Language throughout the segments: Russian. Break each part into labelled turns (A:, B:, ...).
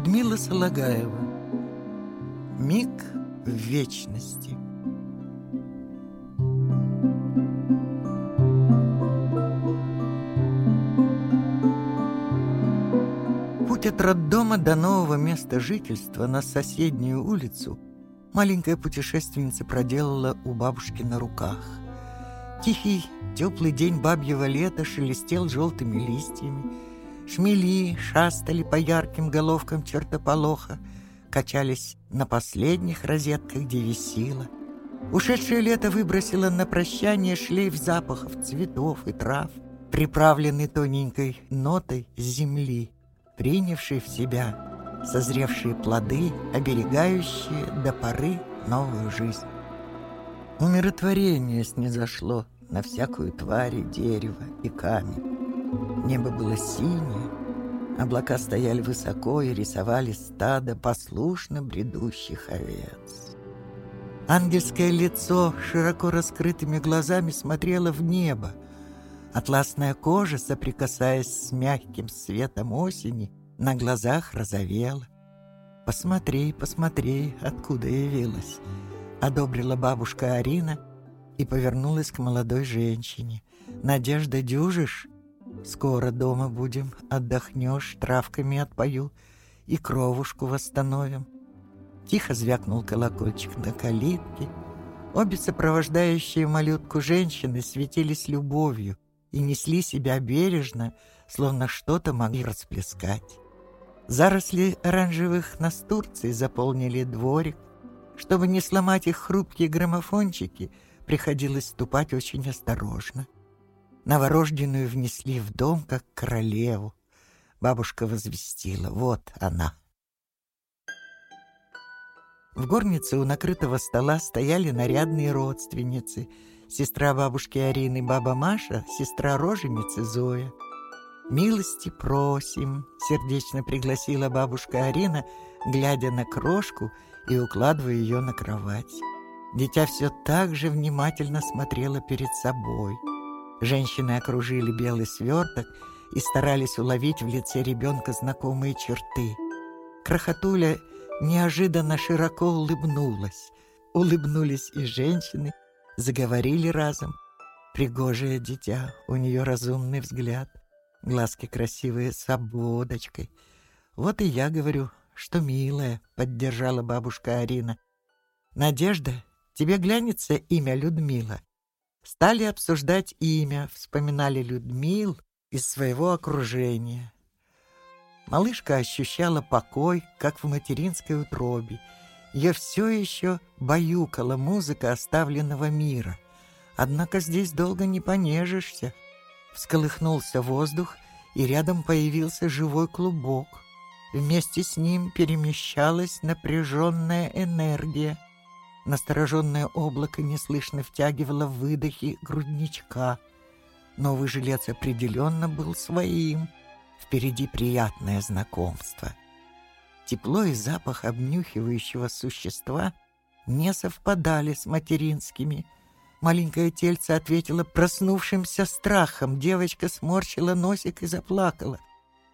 A: Людмила Солагаева. Миг вечности. Путь от роддома до нового места жительства на соседнюю улицу маленькая путешественница проделала у бабушки на руках. Тихий, теплый день бабьего лета шелестел желтыми листьями, Шмели шастали по ярким головкам чертополоха, качались на последних розетках, где висела. Ушедшее лето выбросило на прощание шлейф запахов, цветов и трав, приправленный тоненькой нотой земли, принявшей в себя созревшие плоды, оберегающие до поры новую жизнь. Умиротворение снизошло на всякую тварь, дерево и камень. Небо было синее, облака стояли высоко и рисовали стадо послушно бредущих овец. Ангельское лицо широко раскрытыми глазами смотрело в небо. Атласная кожа, соприкасаясь с мягким светом осени, на глазах розовела. «Посмотри, посмотри, откуда явилась», — одобрила бабушка Арина и повернулась к молодой женщине. «Надежда дюжишь?» Скоро дома будем, отдохнешь, травками отпою и кровушку восстановим. Тихо звякнул колокольчик на калитке. Обе сопровождающие малютку женщины светились любовью и несли себя бережно, словно что-то могли расплескать. Заросли оранжевых настурций заполнили дворик. Чтобы не сломать их хрупкие граммофончики, приходилось ступать очень осторожно. Новорожденную внесли в дом, как королеву. Бабушка возвестила. Вот она. В горнице у накрытого стола стояли нарядные родственницы. Сестра бабушки Арины, баба Маша, сестра роженицы Зоя. «Милости просим», — сердечно пригласила бабушка Арина, глядя на крошку и укладывая ее на кровать. Дитя все так же внимательно смотрело перед собой — Женщины окружили белый сверток и старались уловить в лице ребенка знакомые черты. Крохотуля неожиданно широко улыбнулась. Улыбнулись и женщины, заговорили разом. Пригожее дитя, у нее разумный взгляд, глазки красивые с обводочкой. Вот и я говорю, что милая, поддержала бабушка Арина. Надежда, тебе глянется имя Людмила? Стали обсуждать имя, вспоминали Людмил из своего окружения. Малышка ощущала покой, как в материнской утробе. Ее все еще баюкала музыка оставленного мира. Однако здесь долго не понежишься. Всколыхнулся воздух, и рядом появился живой клубок. Вместе с ним перемещалась напряженная энергия — Настороженное облако неслышно втягивало выдохи грудничка. Новый жилец определенно был своим. Впереди приятное знакомство. Тепло и запах обнюхивающего существа не совпадали с материнскими. Маленькое тельце ответило проснувшимся страхом. Девочка сморщила носик и заплакала.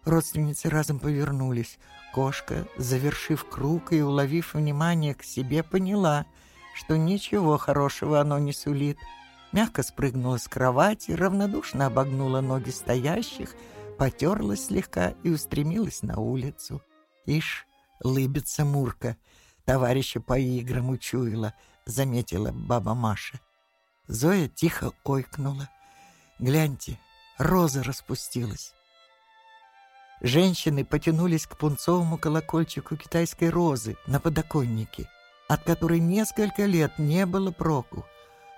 A: Родственницы разом повернулись. Кошка, завершив круг и уловив внимание к себе, поняла, что ничего хорошего оно не сулит. Мягко спрыгнула с кровати, равнодушно обогнула ноги стоящих, потерлась слегка и устремилась на улицу. Ишь, лыбится Мурка, товарища по играм учуяла, заметила баба Маша. Зоя тихо ойкнула. Гляньте, роза распустилась. Женщины потянулись к пунцовому колокольчику китайской розы на подоконнике, от которой несколько лет не было проку.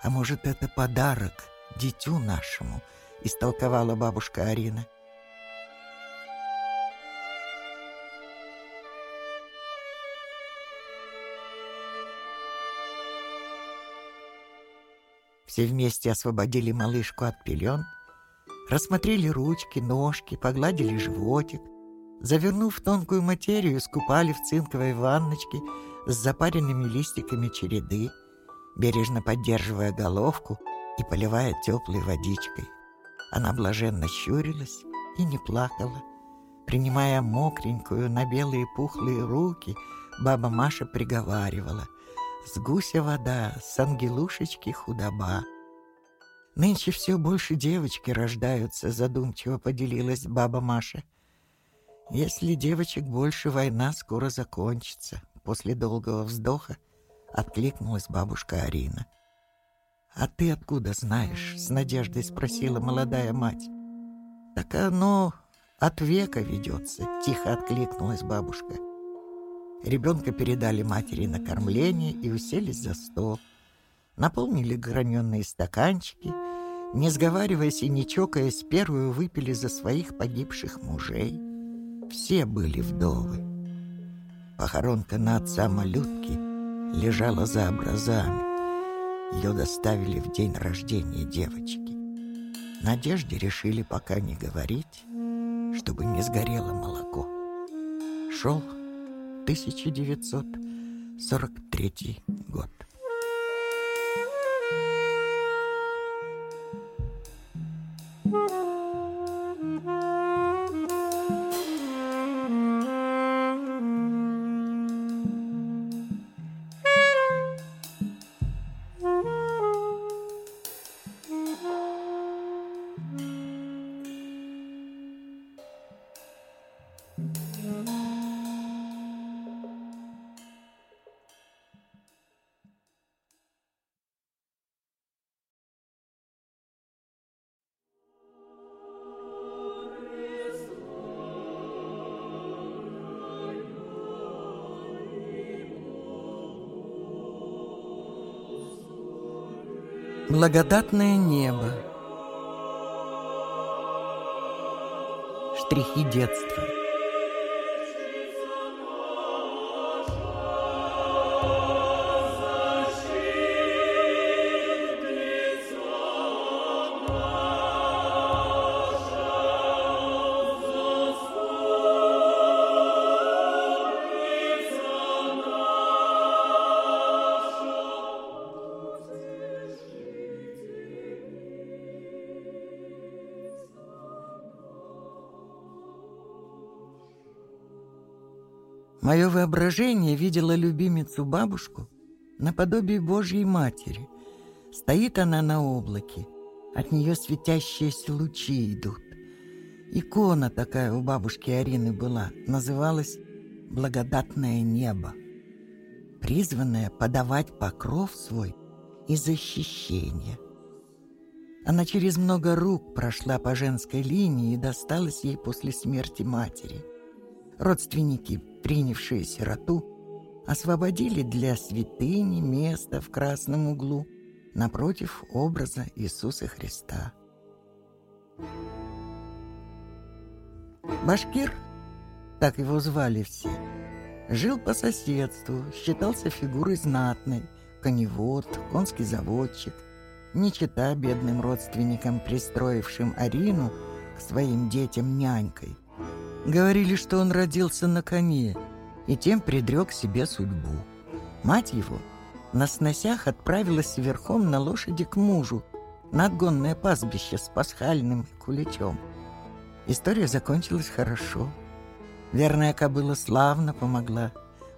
A: А может, это подарок дитю нашему, истолковала бабушка Арина. Все вместе освободили малышку от пелен — Рассмотрели ручки, ножки, погладили животик. Завернув тонкую материю, скупали в цинковой ванночке с запаренными листиками череды, бережно поддерживая головку и поливая теплой водичкой. Она блаженно щурилась и не плакала. Принимая мокренькую на белые пухлые руки, баба Маша приговаривала «С гуся вода, с ангелушечки худоба». «Нынче все больше девочки рождаются», — задумчиво поделилась баба Маша. «Если девочек больше, война скоро закончится», — после долгого вздоха откликнулась бабушка Арина. «А ты откуда знаешь?» — с надеждой спросила молодая мать. «Так оно от века ведется», — тихо откликнулась бабушка. Ребенка передали матери на кормление и уселись за стол. Наполнили граненые стаканчики, не сговариваясь и не чокаясь, первую выпили за своих погибших мужей. Все были вдовы. Похоронка на отца малютки лежала за образами. Ее доставили в день рождения девочки. Надежде решили пока не говорить, чтобы не сгорело молоко. Шел 1943 год. Благодатное небо. Штрихи детства. Воображение видело любимицу бабушку наподобие Божьей Матери. Стоит она на облаке, от нее светящиеся лучи идут. Икона такая у бабушки Арины была, называлась «Благодатное небо», призванная подавать покров свой и защищение. Она через много рук прошла по женской линии и досталась ей после смерти матери. Родственники принявшие сироту, освободили для святыни место в красном углу напротив образа Иисуса Христа. Башкир, так его звали все, жил по соседству, считался фигурой знатной, коневод, конский заводчик, не чита бедным родственникам, пристроившим Арину к своим детям нянькой – Говорили, что он родился на коне и тем предрек себе судьбу. Мать его на сносях отправилась верхом на лошади к мужу на отгонное пастбище с пасхальным куличом. История закончилась хорошо. Верная кобыла славно помогла,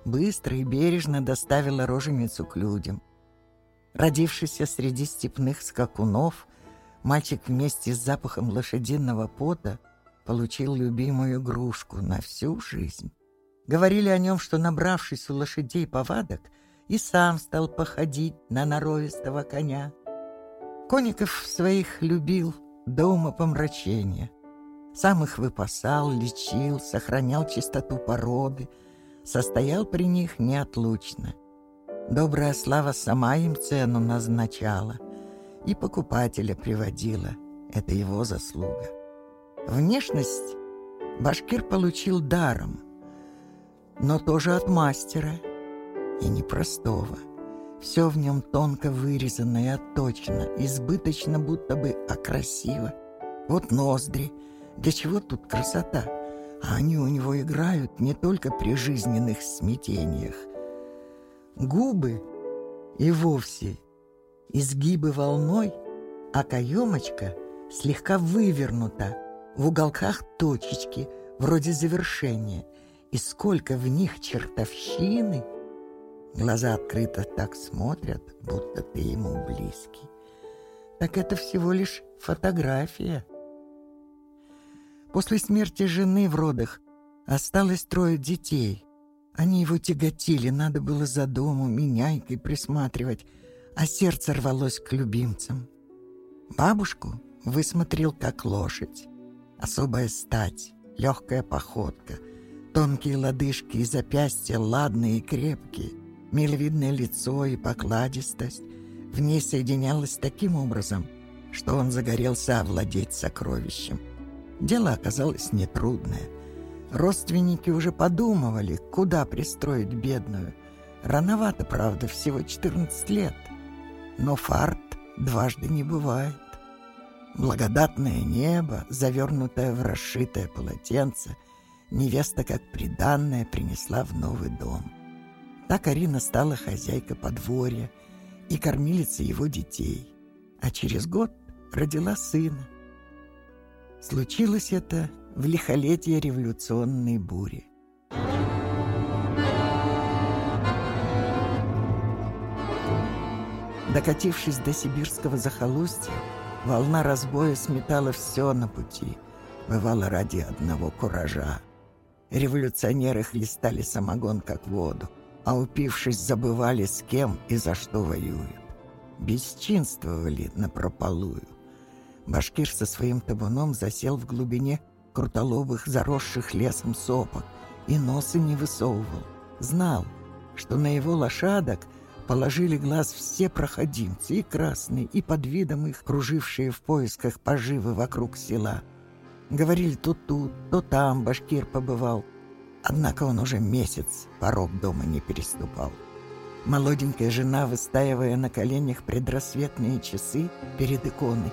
A: быстро и бережно доставила роженицу к людям. Родившийся среди степных скакунов, мальчик вместе с запахом лошадиного пота – получил любимую игрушку на всю жизнь. Говорили о нем, что, набравшись у лошадей повадок, и сам стал походить на норовистого коня. Коников своих любил до умопомрачения. Сам их выпасал, лечил, сохранял чистоту породы, состоял при них неотлучно. Добрая слава сама им цену назначала и покупателя приводила. Это его заслуга. Внешность башкир получил даром, но тоже от мастера, и непростого. Все в нем тонко вырезано и отточено, избыточно будто бы, а красиво. Вот ноздри. Для чего тут красота? А они у него играют не только при жизненных смятениях. Губы и вовсе изгибы волной, а каемочка слегка вывернута, в уголках точечки, вроде завершения, и сколько в них чертовщины. Глаза открыто так смотрят, будто ты ему близкий. Так это всего лишь фотография. После смерти жены в родах осталось трое детей. Они его тяготили, надо было за дому меняйкой присматривать, а сердце рвалось к любимцам. Бабушку высмотрел как лошадь. Особая стать, легкая походка, тонкие лодыжки и запястья ладные и крепкие, миловидное лицо и покладистость в ней соединялось таким образом, что он загорелся овладеть сокровищем. Дело оказалось нетрудное. Родственники уже подумывали, куда пристроить бедную. Рановато, правда, всего 14 лет. Но фарт дважды не бывает. Благодатное небо, завернутое в расшитое полотенце, невеста как приданная принесла в новый дом. Так Арина стала хозяйкой подворья и кормилицей его детей, а через год родила сына. Случилось это в лихолетие революционной бури. Докатившись до сибирского захолустья, волна разбоя сметала все на пути, бывало ради одного куража. Революционеры хлестали самогон как воду, а упившись, забывали, с кем и за что воюют. Бесчинствовали напропалую. Башкир со своим табуном засел в глубине крутолобых, заросших лесом сопок, и носа не высовывал. Знал, что на его лошадок положили глаз все проходимцы, и красные, и под видом их кружившие в поисках поживы вокруг села. Говорили, то тут, то там башкир побывал. Однако он уже месяц порог дома не переступал. Молоденькая жена, выстаивая на коленях предрассветные часы перед иконой,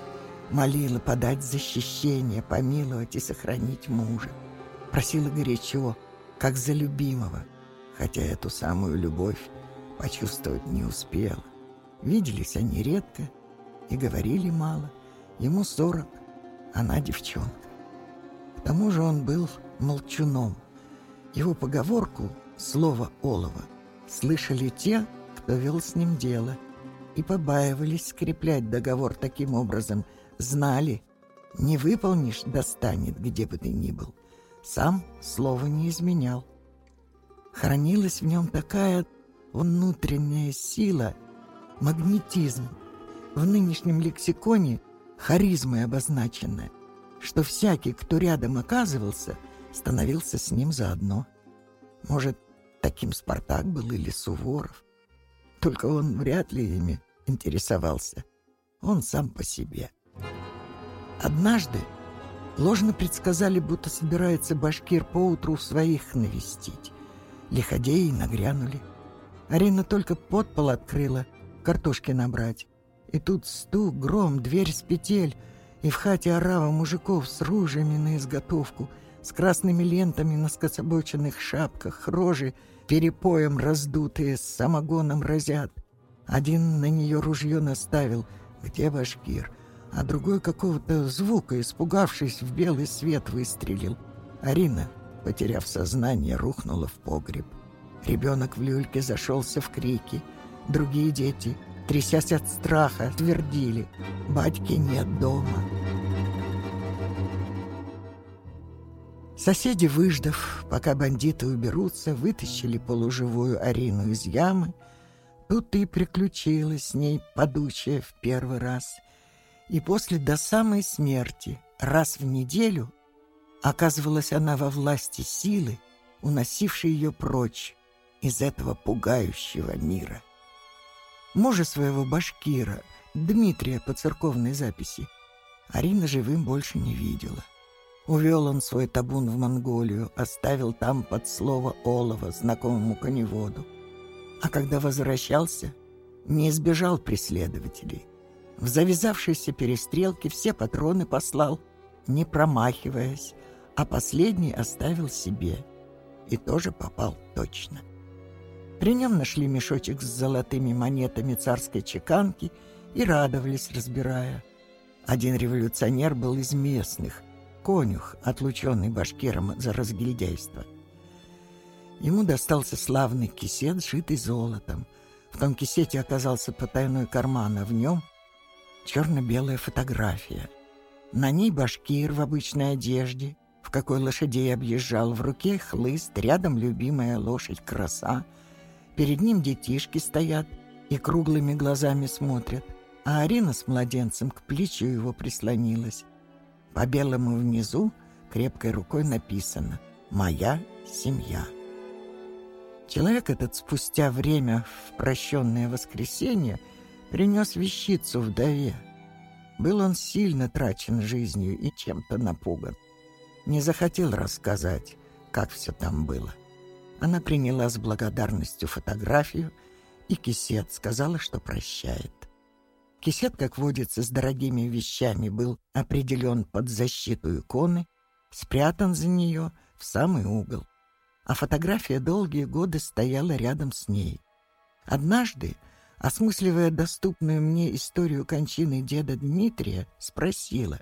A: молила подать защищение, помиловать и сохранить мужа. Просила горячо, как за любимого, хотя эту самую любовь почувствовать не успела. Виделись они редко и говорили мало. Ему сорок, она девчонка. К тому же он был молчуном. Его поговорку «слово олова» слышали те, кто вел с ним дело, и побаивались скреплять договор таким образом – знали, не выполнишь, достанет, где бы ты ни был. Сам слова не изменял. Хранилась в нем такая внутренняя сила, магнетизм, в нынешнем лексиконе харизмой обозначенная, что всякий, кто рядом оказывался, становился с ним заодно. Может, таким Спартак был или Суворов. Только он вряд ли ими интересовался. Он сам по себе. Однажды ложно предсказали, будто собирается башкир поутру своих навестить. Лиходеи нагрянули. Арина только подпол открыла, картошки набрать. И тут стук, гром, дверь с петель, и в хате орава мужиков с ружьями на изготовку, с красными лентами на скособоченных шапках, рожи перепоем раздутые, с самогоном разят. Один на нее ружье наставил. Где башкир? а другой какого-то звука, испугавшись, в белый свет выстрелил. Арина, потеряв сознание, рухнула в погреб. Ребенок в люльке зашелся в крики. Другие дети, трясясь от страха, твердили «Батьки нет дома». Соседи, выждав, пока бандиты уберутся, вытащили полуживую Арину из ямы. Тут и приключилась с ней подучая в первый раз — и после до самой смерти, раз в неделю, оказывалась она во власти силы, уносившей ее прочь из этого пугающего мира. Мужа своего башкира, Дмитрия по церковной записи, Арина живым больше не видела. Увел он свой табун в Монголию, оставил там под слово олова знакомому коневоду. А когда возвращался, не избежал преследователей, в завязавшейся перестрелке все патроны послал, не промахиваясь, а последний оставил себе. И тоже попал точно. При нем нашли мешочек с золотыми монетами царской чеканки и радовались, разбирая. Один революционер был из местных, конюх, отлученный башкиром за разгильдяйство. Ему достался славный кисет, сшитый золотом. В том кисете оказался потайной карман, а в нем черно-белая фотография. На ней башкир в обычной одежде, в какой лошадей объезжал, в руке хлыст, рядом любимая лошадь краса. Перед ним детишки стоят и круглыми глазами смотрят, а Арина с младенцем к плечу его прислонилась. По белому внизу крепкой рукой написано «Моя семья». Человек этот спустя время в прощенное воскресенье принес вещицу вдове. Был он сильно трачен жизнью и чем-то напуган. Не захотел рассказать, как все там было. Она приняла с благодарностью фотографию и кисет, сказала, что прощает. Кисет, как водится, с дорогими вещами был определен под защиту иконы, спрятан за нее в самый угол а фотография долгие годы стояла рядом с ней. Однажды, осмысливая доступную мне историю кончины деда Дмитрия, спросила,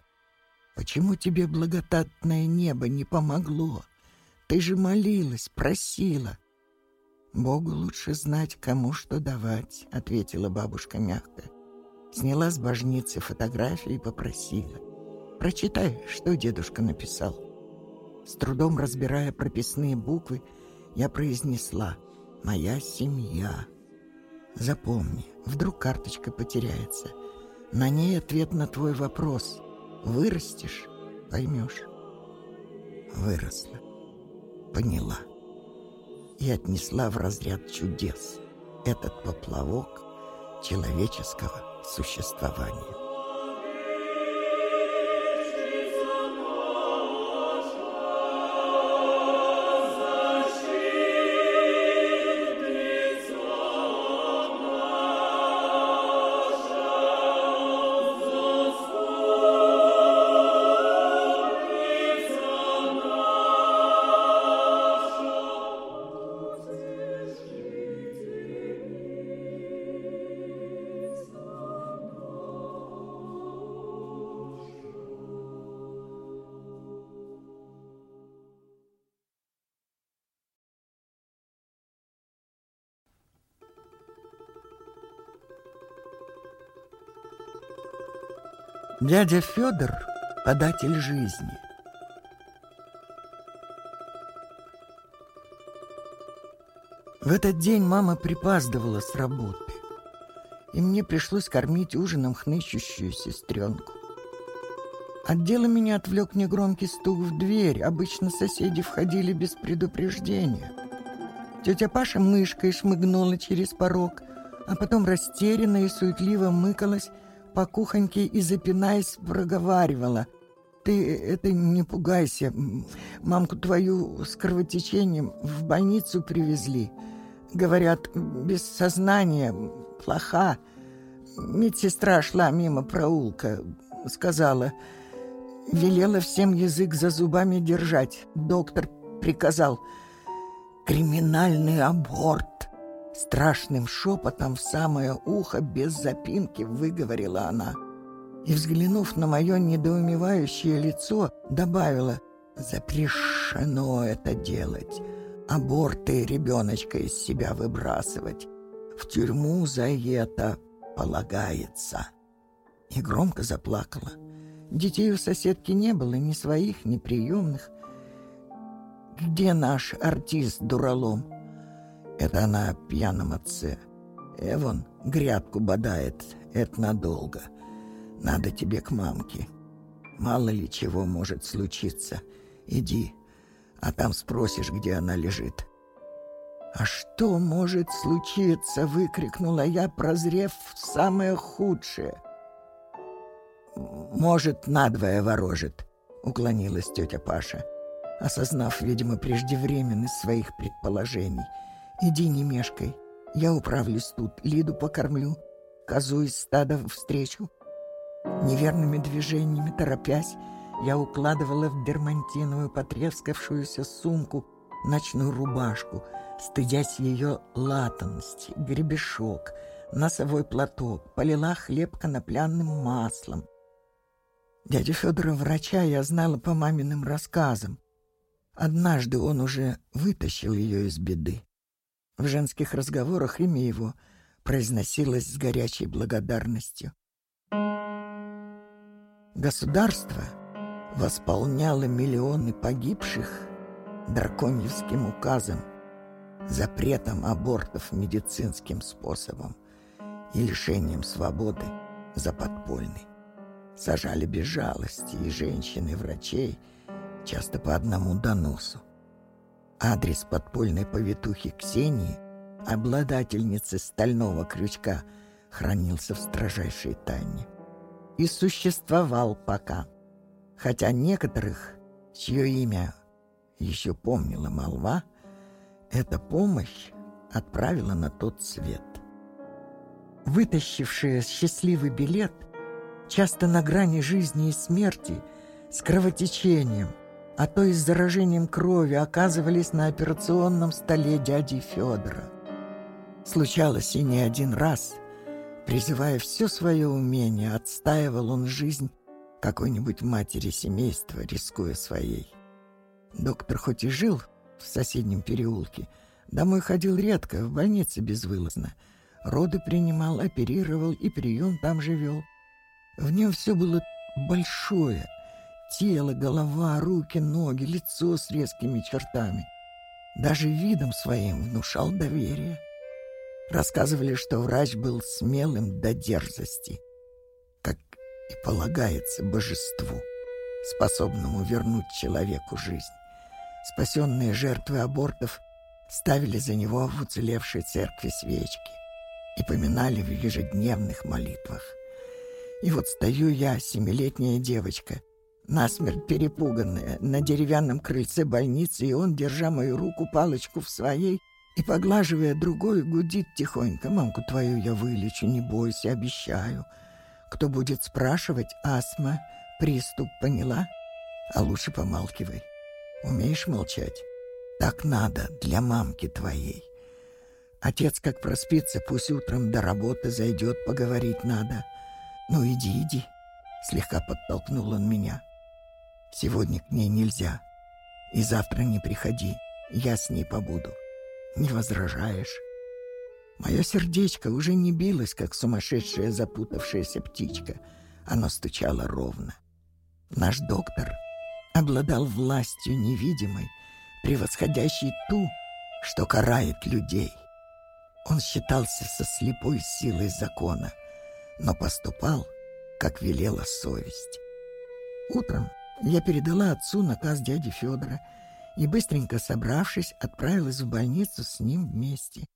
A: «Почему тебе благодатное небо не помогло? Ты же молилась, просила». «Богу лучше знать, кому что давать», — ответила бабушка мягко. Сняла с божницы фотографию и попросила. «Прочитай, что дедушка написал». С трудом разбирая прописные буквы, я произнесла «Моя семья». Запомни, вдруг карточка потеряется. На ней ответ на твой вопрос. Вырастешь — поймешь. Выросла. Поняла. И отнесла в разряд чудес этот поплавок человеческого существования. Дядя Федор – податель жизни. В этот день мама припаздывала с работы, и мне пришлось кормить ужином хнычущую сестренку. От дела меня отвлек негромкий стук в дверь. Обычно соседи входили без предупреждения. Тетя Паша мышкой шмыгнула через порог, а потом растерянно и суетливо мыкалась по кухоньке и, запинаясь, проговаривала. «Ты это не пугайся. Мамку твою с кровотечением в больницу привезли. Говорят, без сознания, плоха. Медсестра шла мимо проулка, сказала, велела всем язык за зубами держать. Доктор приказал, криминальный аборт. Страшным шепотом в самое ухо без запинки выговорила она. И, взглянув на мое недоумевающее лицо, добавила «Запрещено это делать, аборты ребеночка из себя выбрасывать. В тюрьму за это полагается». И громко заплакала. Детей у соседки не было, ни своих, ни приемных. «Где наш артист-дуралом?» Это она о пьяном отце. Эвон грядку бодает, это надолго. Надо тебе к мамке. Мало ли чего может случиться. Иди, а там спросишь, где она лежит. «А что может случиться?» — выкрикнула я, прозрев самое худшее. «Может, надвое ворожит», — уклонилась тетя Паша, осознав, видимо, преждевременность своих предположений — Иди, не мешкай. Я управлюсь тут, Лиду покормлю, козу из стада встречу. Неверными движениями, торопясь, я укладывала в дермантиновую потрескавшуюся сумку ночную рубашку, стыдясь ее латанности, гребешок, носовой платок, полила хлеб конопляным маслом. Дядю Федора врача я знала по маминым рассказам. Однажды он уже вытащил ее из беды. В женских разговорах имя его произносилось с горячей благодарностью. Государство восполняло миллионы погибших драконьевским указом, запретом абортов медицинским способом и лишением свободы за подпольный. Сажали без жалости и женщин, и врачей, часто по одному доносу. Адрес подпольной повитухи Ксении, обладательницы стального крючка, хранился в строжайшей тайне. И существовал пока. Хотя некоторых, чье имя еще помнила молва, эта помощь отправила на тот свет. Вытащившие счастливый билет, часто на грани жизни и смерти, с кровотечением, а то и с заражением крови оказывались на операционном столе дяди Федора. Случалось и не один раз. Призывая все свое умение, отстаивал он жизнь какой-нибудь матери семейства, рискуя своей. Доктор хоть и жил в соседнем переулке, домой ходил редко, в больнице безвылазно. Роды принимал, оперировал и прием там же вел. В нем все было большое — Тело, голова, руки, ноги, лицо с резкими чертами. Даже видом своим внушал доверие. Рассказывали, что врач был смелым до дерзости, как и полагается божеству, способному вернуть человеку жизнь. Спасенные жертвы абортов ставили за него в уцелевшей церкви свечки и поминали в ежедневных молитвах. И вот стою я, семилетняя девочка, насмерть перепуганная, на деревянном крыльце больницы, и он, держа мою руку, палочку в своей, и, поглаживая другой, гудит тихонько. «Мамку твою я вылечу, не бойся, обещаю. Кто будет спрашивать, астма, приступ, поняла? А лучше помалкивай. Умеешь молчать? Так надо для мамки твоей. Отец, как проспится, пусть утром до работы зайдет, поговорить надо. Ну, иди, иди». Слегка подтолкнул он меня. Сегодня к ней нельзя. И завтра не приходи, я с ней побуду. Не возражаешь? Мое сердечко уже не билось, как сумасшедшая запутавшаяся птичка. Оно стучало ровно. Наш доктор обладал властью невидимой, превосходящей ту, что карает людей. Он считался со слепой силой закона, но поступал, как велела совесть. Утром я передала отцу наказ дяди Федора и, быстренько собравшись, отправилась в больницу с ним вместе.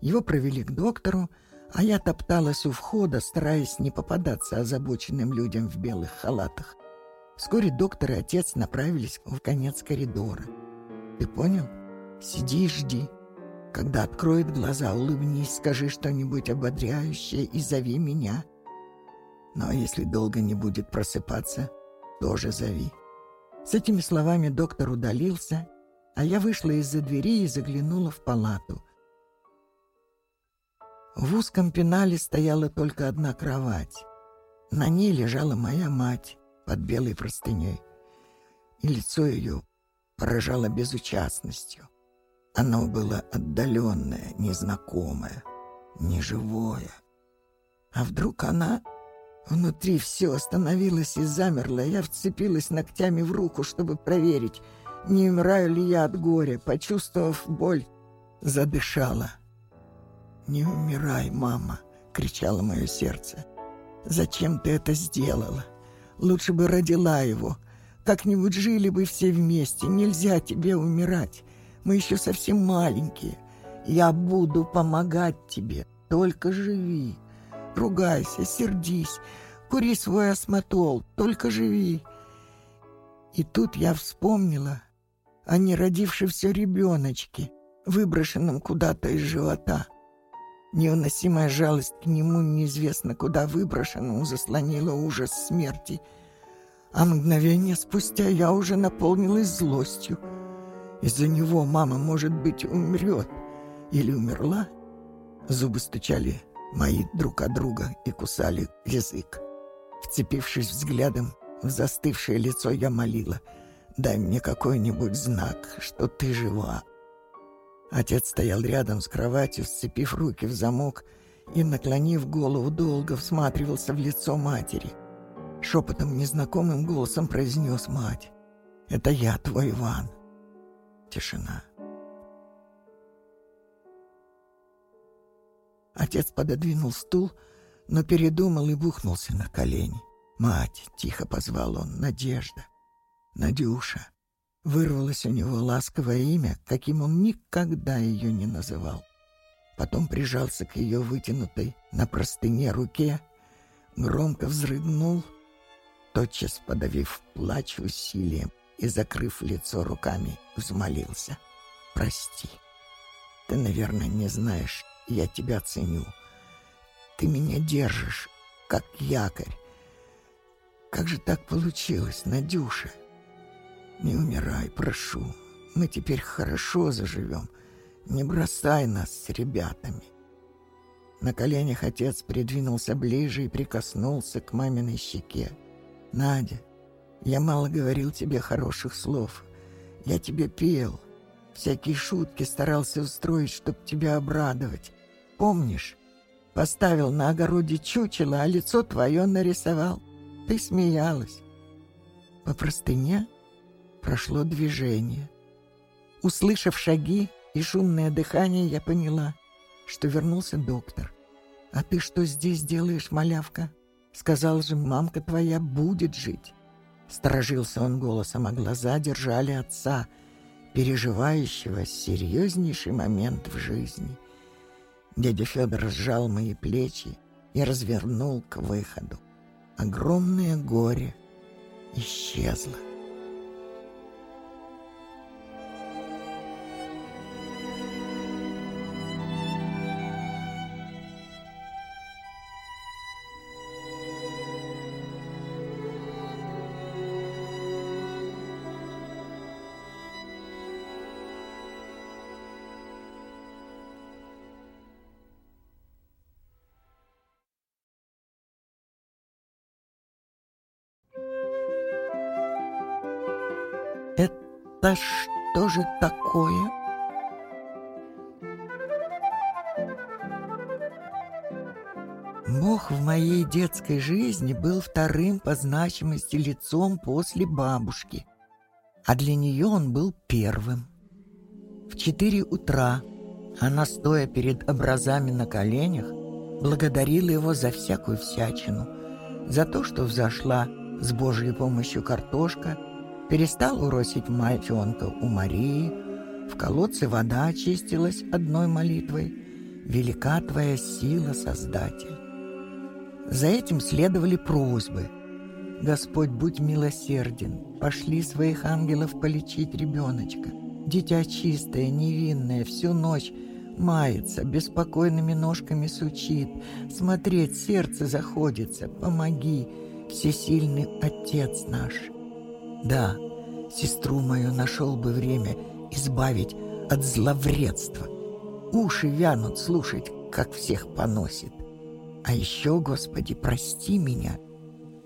A: Его провели к доктору, а я топталась у входа, стараясь не попадаться озабоченным людям в белых халатах. Вскоре доктор и отец направились в конец коридора. «Ты понял? Сиди и жди. Когда откроет глаза, улыбнись, скажи что-нибудь ободряющее и зови меня. Но если долго не будет просыпаться, тоже зови». С этими словами доктор удалился, а я вышла из-за двери и заглянула в палату. В узком пенале стояла только одна кровать. На ней лежала моя мать под белой простыней, и лицо ее поражало безучастностью. Оно было отдаленное, незнакомое, неживое. А вдруг она Внутри все остановилось и замерло. Я вцепилась ногтями в руку, чтобы проверить, не умираю ли я от горя. Почувствовав боль, задышала. «Не умирай, мама!» — кричало мое сердце. «Зачем ты это сделала? Лучше бы родила его. Как-нибудь жили бы все вместе. Нельзя тебе умирать. Мы еще совсем маленькие. Я буду помогать тебе. Только живи!» Ругайся, сердись, кури свой осмотол, только живи. И тут я вспомнила о неродившемся ребеночке, выброшенном куда-то из живота. Невыносимая жалость к нему, неизвестно куда выброшенному, заслонила ужас смерти. А мгновение спустя я уже наполнилась злостью. Из-за него мама, может быть, умрет. Или умерла? Зубы стучали мои друг от друга и кусали язык. Вцепившись взглядом В застывшее лицо я молила. «Дай мне какой-нибудь знак, что ты жива». Отец стоял рядом с кроватью, сцепив руки в замок и, наклонив голову, долго всматривался в лицо матери. Шепотом незнакомым голосом произнес мать. «Это я, твой Иван». Тишина. Отец пододвинул стул, но передумал и бухнулся на колени. «Мать!» — тихо позвал он. «Надежда! Надюша!» Вырвалось у него ласковое имя, каким он никогда ее не называл. Потом прижался к ее вытянутой на простыне руке, громко взрыгнул, тотчас подавив плач усилием и, закрыв лицо руками, взмолился. «Прости. Ты, наверное, не знаешь, я тебя ценю. Ты меня держишь, как якорь. Как же так получилось, Надюша? Не умирай, прошу. Мы теперь хорошо заживем. Не бросай нас с ребятами. На коленях отец придвинулся ближе и прикоснулся к маминой щеке. «Надя, я мало говорил тебе хороших слов. Я тебе пел. Всякие шутки старался устроить, чтоб тебя обрадовать. Помнишь? Поставил на огороде чучело, а лицо твое нарисовал. Ты смеялась. По простыне прошло движение. Услышав шаги и шумное дыхание, я поняла, что вернулся доктор. «А ты что здесь делаешь, малявка?» Сказал же, мамка твоя будет жить. Сторожился он голосом, а глаза держали отца, переживающего серьезнейший момент в жизни. Дядя Федор сжал мои плечи и развернул к выходу. Огромное горе исчезло. Это что же такое? Бог в моей детской жизни был вторым по значимости лицом после бабушки, а для нее он был первым. В четыре утра она, стоя перед образами на коленях, благодарила его за всякую всячину, за то, что взошла с Божьей помощью картошка – Перестал уросить мальчонка у Марии, в колодце вода очистилась одной молитвой. Велика твоя сила, Создатель. За этим следовали просьбы. Господь, будь милосерден, пошли своих ангелов полечить ребеночка. Дитя чистое, невинное, всю ночь мается, беспокойными ножками сучит. Смотреть сердце заходится, помоги, всесильный Отец наш. Да, сестру мою нашел бы время избавить от зловредства. Уши вянут слушать, как всех поносит. А еще, Господи, прости меня.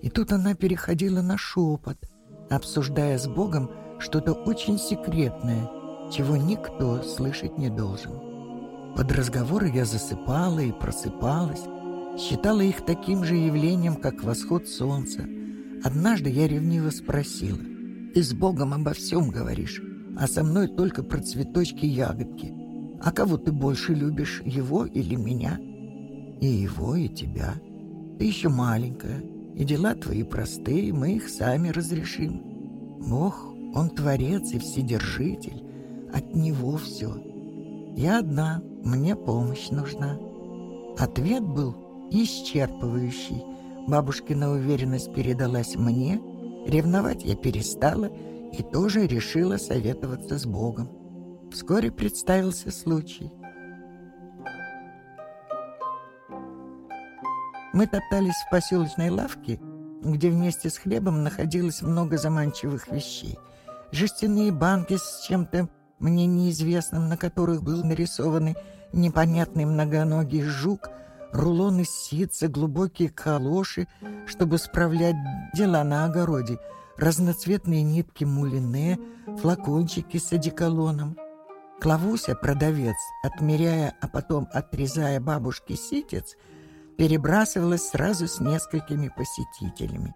A: И тут она переходила на шепот, обсуждая с Богом что-то очень секретное, чего никто слышать не должен. Под разговоры я засыпала и просыпалась, считала их таким же явлением, как восход солнца. Однажды я ревниво спросила, ты с Богом обо всем говоришь, а со мной только про цветочки-ягодки. А кого ты больше любишь, его или меня? И его, и тебя. Ты еще маленькая, и дела твои простые, мы их сами разрешим. Бог, Он творец и вседержитель, от Него все. Я одна, мне помощь нужна. Ответ был исчерпывающий. Бабушкина уверенность передалась мне — Ревновать я перестала и тоже решила советоваться с Богом. Вскоре представился случай. Мы топтались в поселочной лавке, где вместе с хлебом находилось много заманчивых вещей. Жестяные банки с чем-то мне неизвестным, на которых был нарисованный непонятный многоногий жук, рулоны ситца, глубокие калоши, чтобы справлять дела на огороде, разноцветные нитки мулине, флакончики с одеколоном. Клавуся, продавец, отмеряя, а потом отрезая бабушке ситец, перебрасывалась сразу с несколькими посетителями.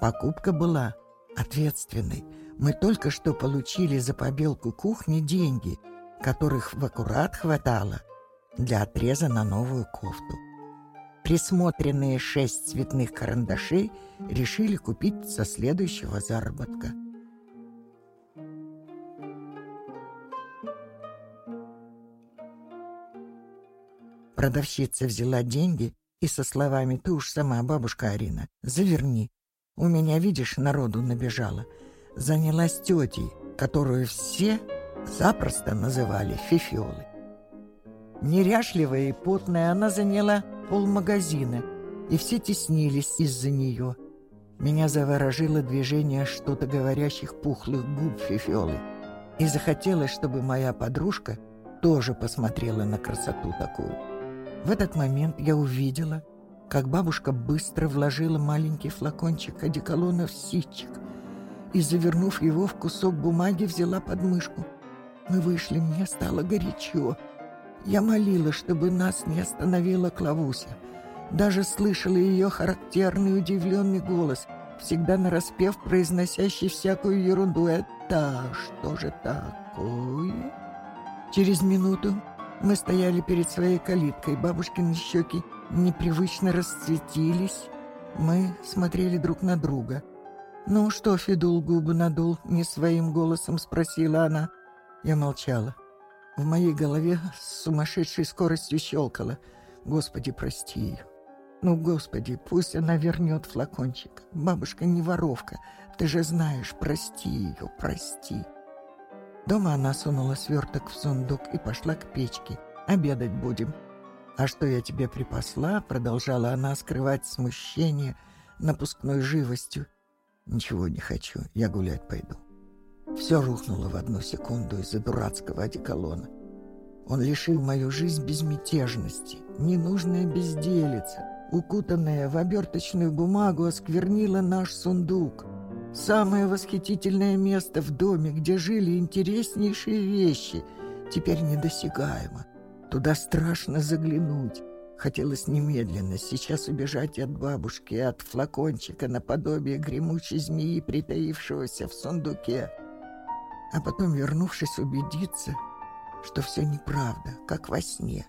A: Покупка была ответственной. Мы только что получили за побелку кухни деньги, которых в аккурат хватало для отреза на новую кофту. Присмотренные шесть цветных карандашей решили купить со следующего заработка. Продавщица взяла деньги и со словами «Ты уж сама, бабушка Арина, заверни. У меня, видишь, народу набежало». Занялась тетей, которую все запросто называли Фифиолой. Неряшливая и потная, она заняла полмагазина, и все теснились из-за нее. Меня заворожило движение что-то говорящих пухлых губ Фифиолы, и захотелось, чтобы моя подружка тоже посмотрела на красоту такую. В этот момент я увидела, как бабушка быстро вложила маленький флакончик одеколона в ситчик и, завернув его в кусок бумаги, взяла под мышку. Мы вышли, мне стало горячо. Я молила, чтобы нас не остановила Клавуся. Даже слышала ее характерный удивленный голос, всегда нараспев произносящий всякую ерунду. «Это что же такое?» Через минуту мы стояли перед своей калиткой, бабушкины щеки непривычно расцветились. Мы смотрели друг на друга. «Ну что, Федул губы надул?» — не своим голосом спросила она. Я молчала. В моей голове с сумасшедшей скоростью щелкало. Господи, прости ее. Ну, Господи, пусть она вернет флакончик. Бабушка не воровка. Ты же знаешь, прости ее, прости. Дома она сунула сверток в сундук и пошла к печке. Обедать будем. А что я тебе припасла, продолжала она скрывать смущение напускной живостью. Ничего не хочу, я гулять пойду. Все рухнуло в одну секунду из-за дурацкого одеколона. Он лишил мою жизнь безмятежности. Ненужная безделица, укутанная в оберточную бумагу, осквернила наш сундук. Самое восхитительное место в доме, где жили интереснейшие вещи, теперь недосягаемо. Туда страшно заглянуть. Хотелось немедленно сейчас убежать от бабушки, от флакончика наподобие гремучей змеи, притаившегося в сундуке а потом, вернувшись, убедиться, что все неправда, как во сне.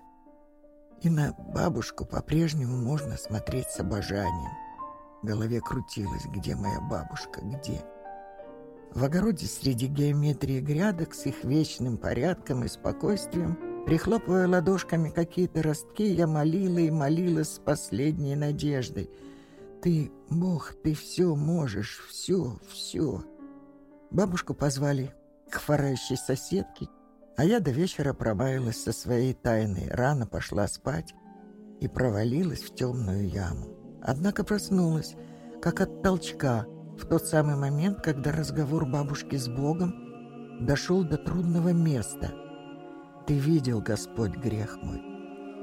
A: И на бабушку по-прежнему можно смотреть с обожанием. В голове крутилось, где моя бабушка, где. В огороде среди геометрии грядок с их вечным порядком и спокойствием, прихлопывая ладошками какие-то ростки, я молила и молила с последней надеждой. «Ты, Бог, ты все можешь, все, все». Бабушку позвали к форающей соседке, а я до вечера промаялась со своей тайной, рано пошла спать и провалилась в темную яму. Однако проснулась, как от толчка, в тот самый момент, когда разговор бабушки с Богом дошел до трудного места. «Ты видел, Господь, грех мой?»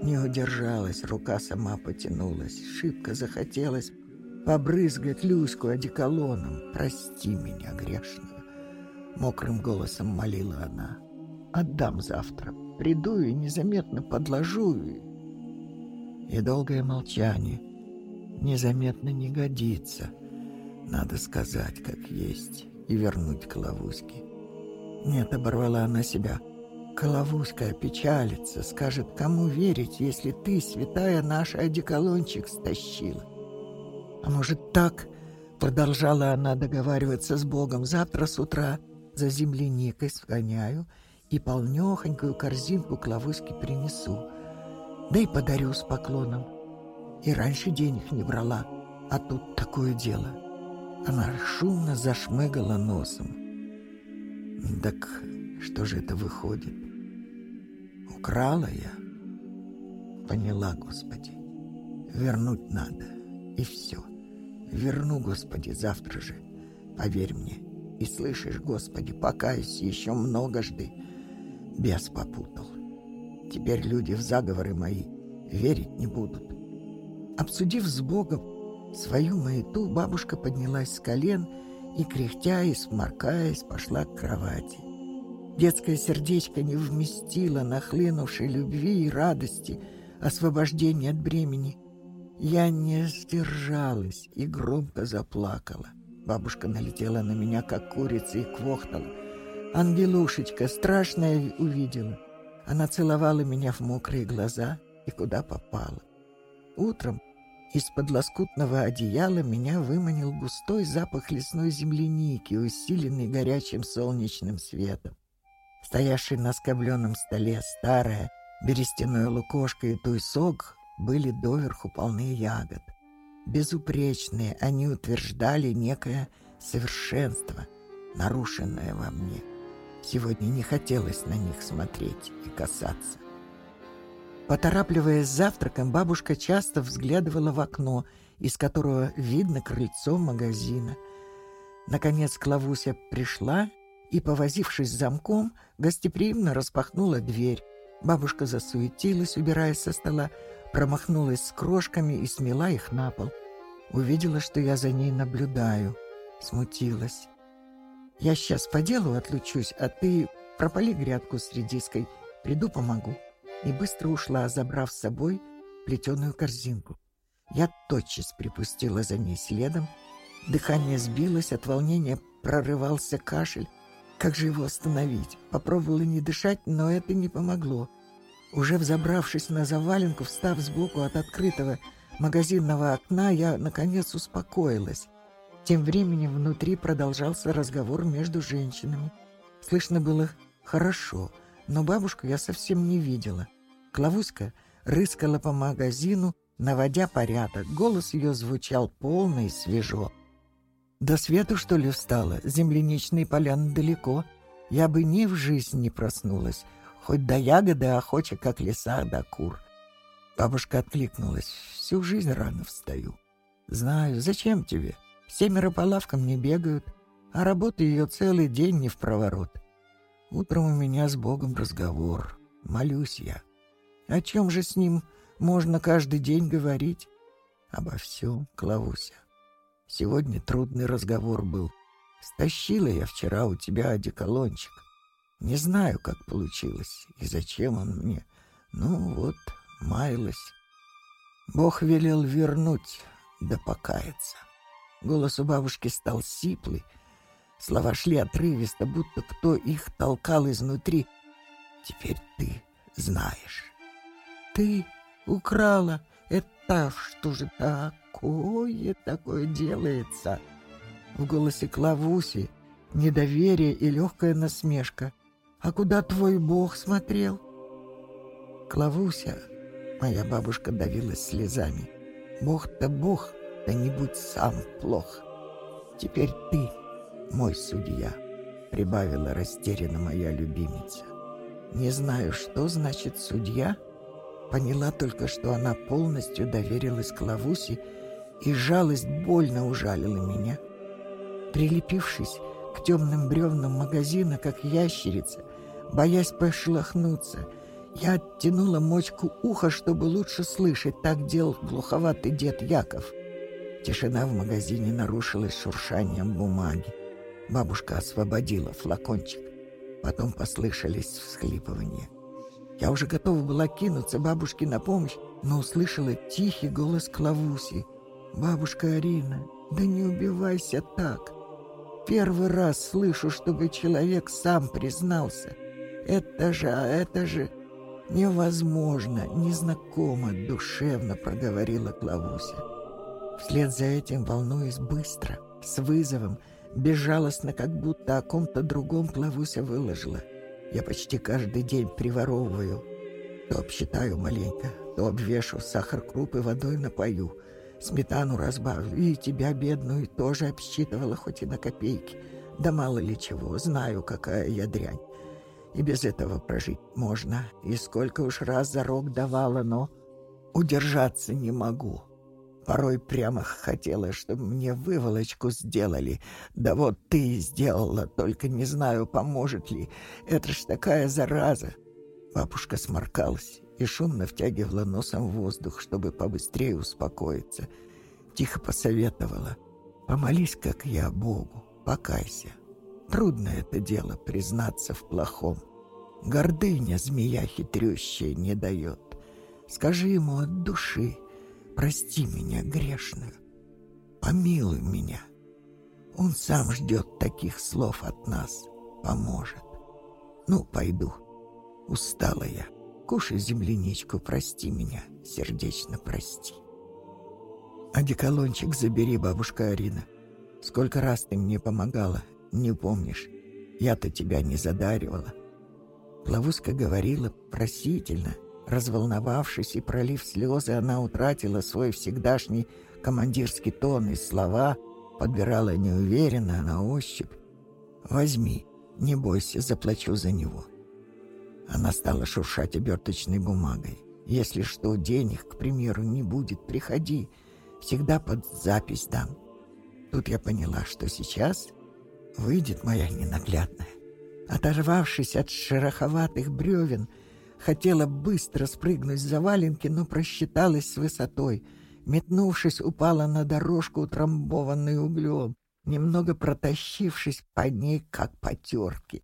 A: Не удержалась, рука сама потянулась, шибко захотелось побрызгать Люську одеколоном. «Прости меня, грешную». Мокрым голосом молила она. «Отдам завтра. Приду и незаметно подложу». И долгое молчание. Незаметно не годится. Надо сказать, как есть, и вернуть Коловузьке. Нет, оборвала она себя. Коловузька печалится, скажет, кому верить, если ты, святая наша, одеколончик стащила. А может так, продолжала она договариваться с Богом, завтра с утра за земляникой сгоняю и полнёхонькую корзинку к принесу. Да и подарю с поклоном. И раньше денег не брала, а тут такое дело. Она шумно зашмыгала носом. Так что же это выходит? Украла я? Поняла, Господи. Вернуть надо. И все. Верну, Господи, завтра же. Поверь мне. И слышишь, Господи, покайся еще многожды. Бес попутал. Теперь люди в заговоры мои верить не будут. Обсудив с Богом свою маяту, бабушка поднялась с колен и, кряхтя и сморкаясь, пошла к кровати. Детское сердечко не вместило нахлынувшей любви и радости, освобождения от бремени. Я не сдержалась и громко заплакала. Бабушка налетела на меня, как курица, и квохтала. «Ангелушечка, страшное увидела!» Она целовала меня в мокрые глаза и куда попала. Утром из-под лоскутного одеяла меня выманил густой запах лесной земляники, усиленный горячим солнечным светом. Стоявший на скобленном столе старая берестяное лукошко и туйсок были доверху полны ягод. Безупречные они утверждали некое совершенство, нарушенное во мне. Сегодня не хотелось на них смотреть и касаться. Поторапливаясь завтраком, бабушка часто взглядывала в окно, из которого видно крыльцо магазина. Наконец Клавуся пришла и, повозившись замком, гостеприимно распахнула дверь. Бабушка засуетилась, убираясь со стола, промахнулась с крошками и смела их на пол. Увидела, что я за ней наблюдаю. Смутилась. «Я сейчас по делу отлучусь, а ты пропали грядку с редиской. Приду, помогу» и быстро ушла, забрав с собой плетеную корзинку. Я тотчас припустила за ней следом. Дыхание сбилось, от волнения прорывался кашель. Как же его остановить? Попробовала не дышать, но это не помогло. Уже взобравшись на заваленку, встав сбоку от открытого магазинного окна, я, наконец, успокоилась. Тем временем внутри продолжался разговор между женщинами. Слышно было «хорошо», но бабушку я совсем не видела. Клавуська рыскала по магазину, наводя порядок. Голос ее звучал полно и свежо. «До свету, что ли, встала? Земляничные поляны далеко. Я бы ни в жизнь не проснулась. Хоть до ягоды охоча, как леса до кур». Бабушка откликнулась. «Всю жизнь рано встаю. Знаю, зачем тебе? Семеро по лавкам не бегают, а работа ее целый день не в проворот. Утром у меня с Богом разговор. Молюсь я. О чем же с ним можно каждый день говорить? Обо всем, Клавуся. Сегодня трудный разговор был. Стащила я вчера у тебя одеколончик. Не знаю, как получилось и зачем он мне. Ну вот, маялась. Бог велел вернуть, да покаяться. Голос у бабушки стал сиплый, Слова шли отрывисто, будто кто их толкал изнутри. Теперь ты знаешь. Ты украла. Это что же такое такое делается? В голосе Клавуси недоверие и легкая насмешка. А куда твой бог смотрел? Клавуся, моя бабушка давилась слезами. Бог-то бог, да не будь сам плох. Теперь ты мой судья», — прибавила растерянно моя любимица. «Не знаю, что значит судья». Поняла только, что она полностью доверилась Клавусе, и жалость больно ужалила меня. Прилепившись к темным бревнам магазина, как ящерица, боясь пошлахнуться, я оттянула мочку уха, чтобы лучше слышать, так делал глуховатый дед Яков. Тишина в магазине нарушилась шуршанием бумаги. Бабушка освободила флакончик. Потом послышались всхлипывания. Я уже готова была кинуться бабушке на помощь, но услышала тихий голос Клавуси. «Бабушка Арина, да не убивайся так. Первый раз слышу, чтобы человек сам признался. Это же, а это же невозможно, незнакомо, душевно проговорила Клавуся. Вслед за этим, волнуясь быстро, с вызовом, Безжалостно, как будто о ком-то другом Клавуся выложила. Я почти каждый день приворовываю. То обсчитаю маленько, то обвешу сахар крупы водой напою. Сметану разбавлю, и тебя, бедную, тоже обсчитывала, хоть и на копейки. Да мало ли чего, знаю, какая я дрянь. И без этого прожить можно. И сколько уж раз за рог давала, но удержаться не могу. Порой прямо хотела, чтобы мне выволочку сделали. Да вот ты сделала, только не знаю, поможет ли. Это ж такая зараза. Бабушка сморкалась и шумно втягивала носом воздух, чтобы побыстрее успокоиться. Тихо посоветовала. «Помолись, как я, Богу, покайся. Трудно это дело признаться в плохом. Гордыня змея хитрющая не дает. Скажи ему от души, прости меня грешную, помилуй меня. Он сам ждет таких слов от нас, поможет. Ну, пойду. Устала я. Кушай земляничку, прости меня, сердечно прости. Одеколончик забери, бабушка Арина. Сколько раз ты мне помогала, не помнишь. Я-то тебя не задаривала. Плавуска говорила просительно. Разволновавшись и пролив слезы, она утратила свой всегдашний командирский тон и слова, подбирала неуверенно, на ощупь. «Возьми, не бойся, заплачу за него». Она стала шуршать оберточной бумагой. «Если что, денег, к примеру, не будет, приходи. Всегда под запись дам». Тут я поняла, что сейчас выйдет моя ненаглядная. Оторвавшись от шероховатых бревен, хотела быстро спрыгнуть с заваленки, но просчиталась с высотой. Метнувшись, упала на дорожку, утрамбованную углем, немного протащившись по ней, как по терке.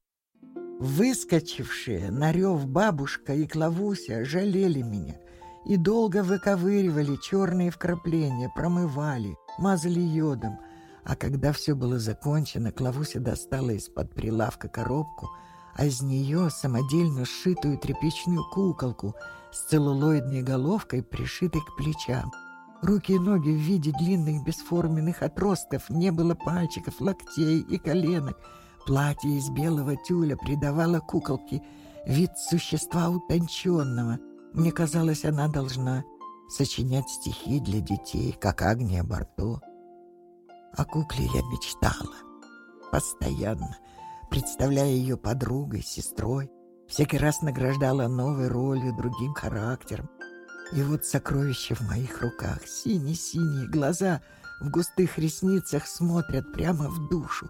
A: Выскочившие на рев бабушка и Клавуся жалели меня и долго выковыривали черные вкрапления, промывали, мазали йодом — а когда все было закончено, Клавуся достала из-под прилавка коробку, а из нее самодельно сшитую тряпичную куколку с целлулоидной головкой, пришитой к плечам. Руки и ноги в виде длинных бесформенных отростков, не было пальчиков, локтей и коленок. Платье из белого тюля придавало куколке вид существа утонченного. Мне казалось, она должна сочинять стихи для детей, как Агния Барто. О кукле я мечтала. Постоянно, представляя ее подругой, сестрой, всякий раз награждала новой ролью, другим характером. И вот сокровище в моих руках, синие-синие глаза в густых ресницах смотрят прямо в душу.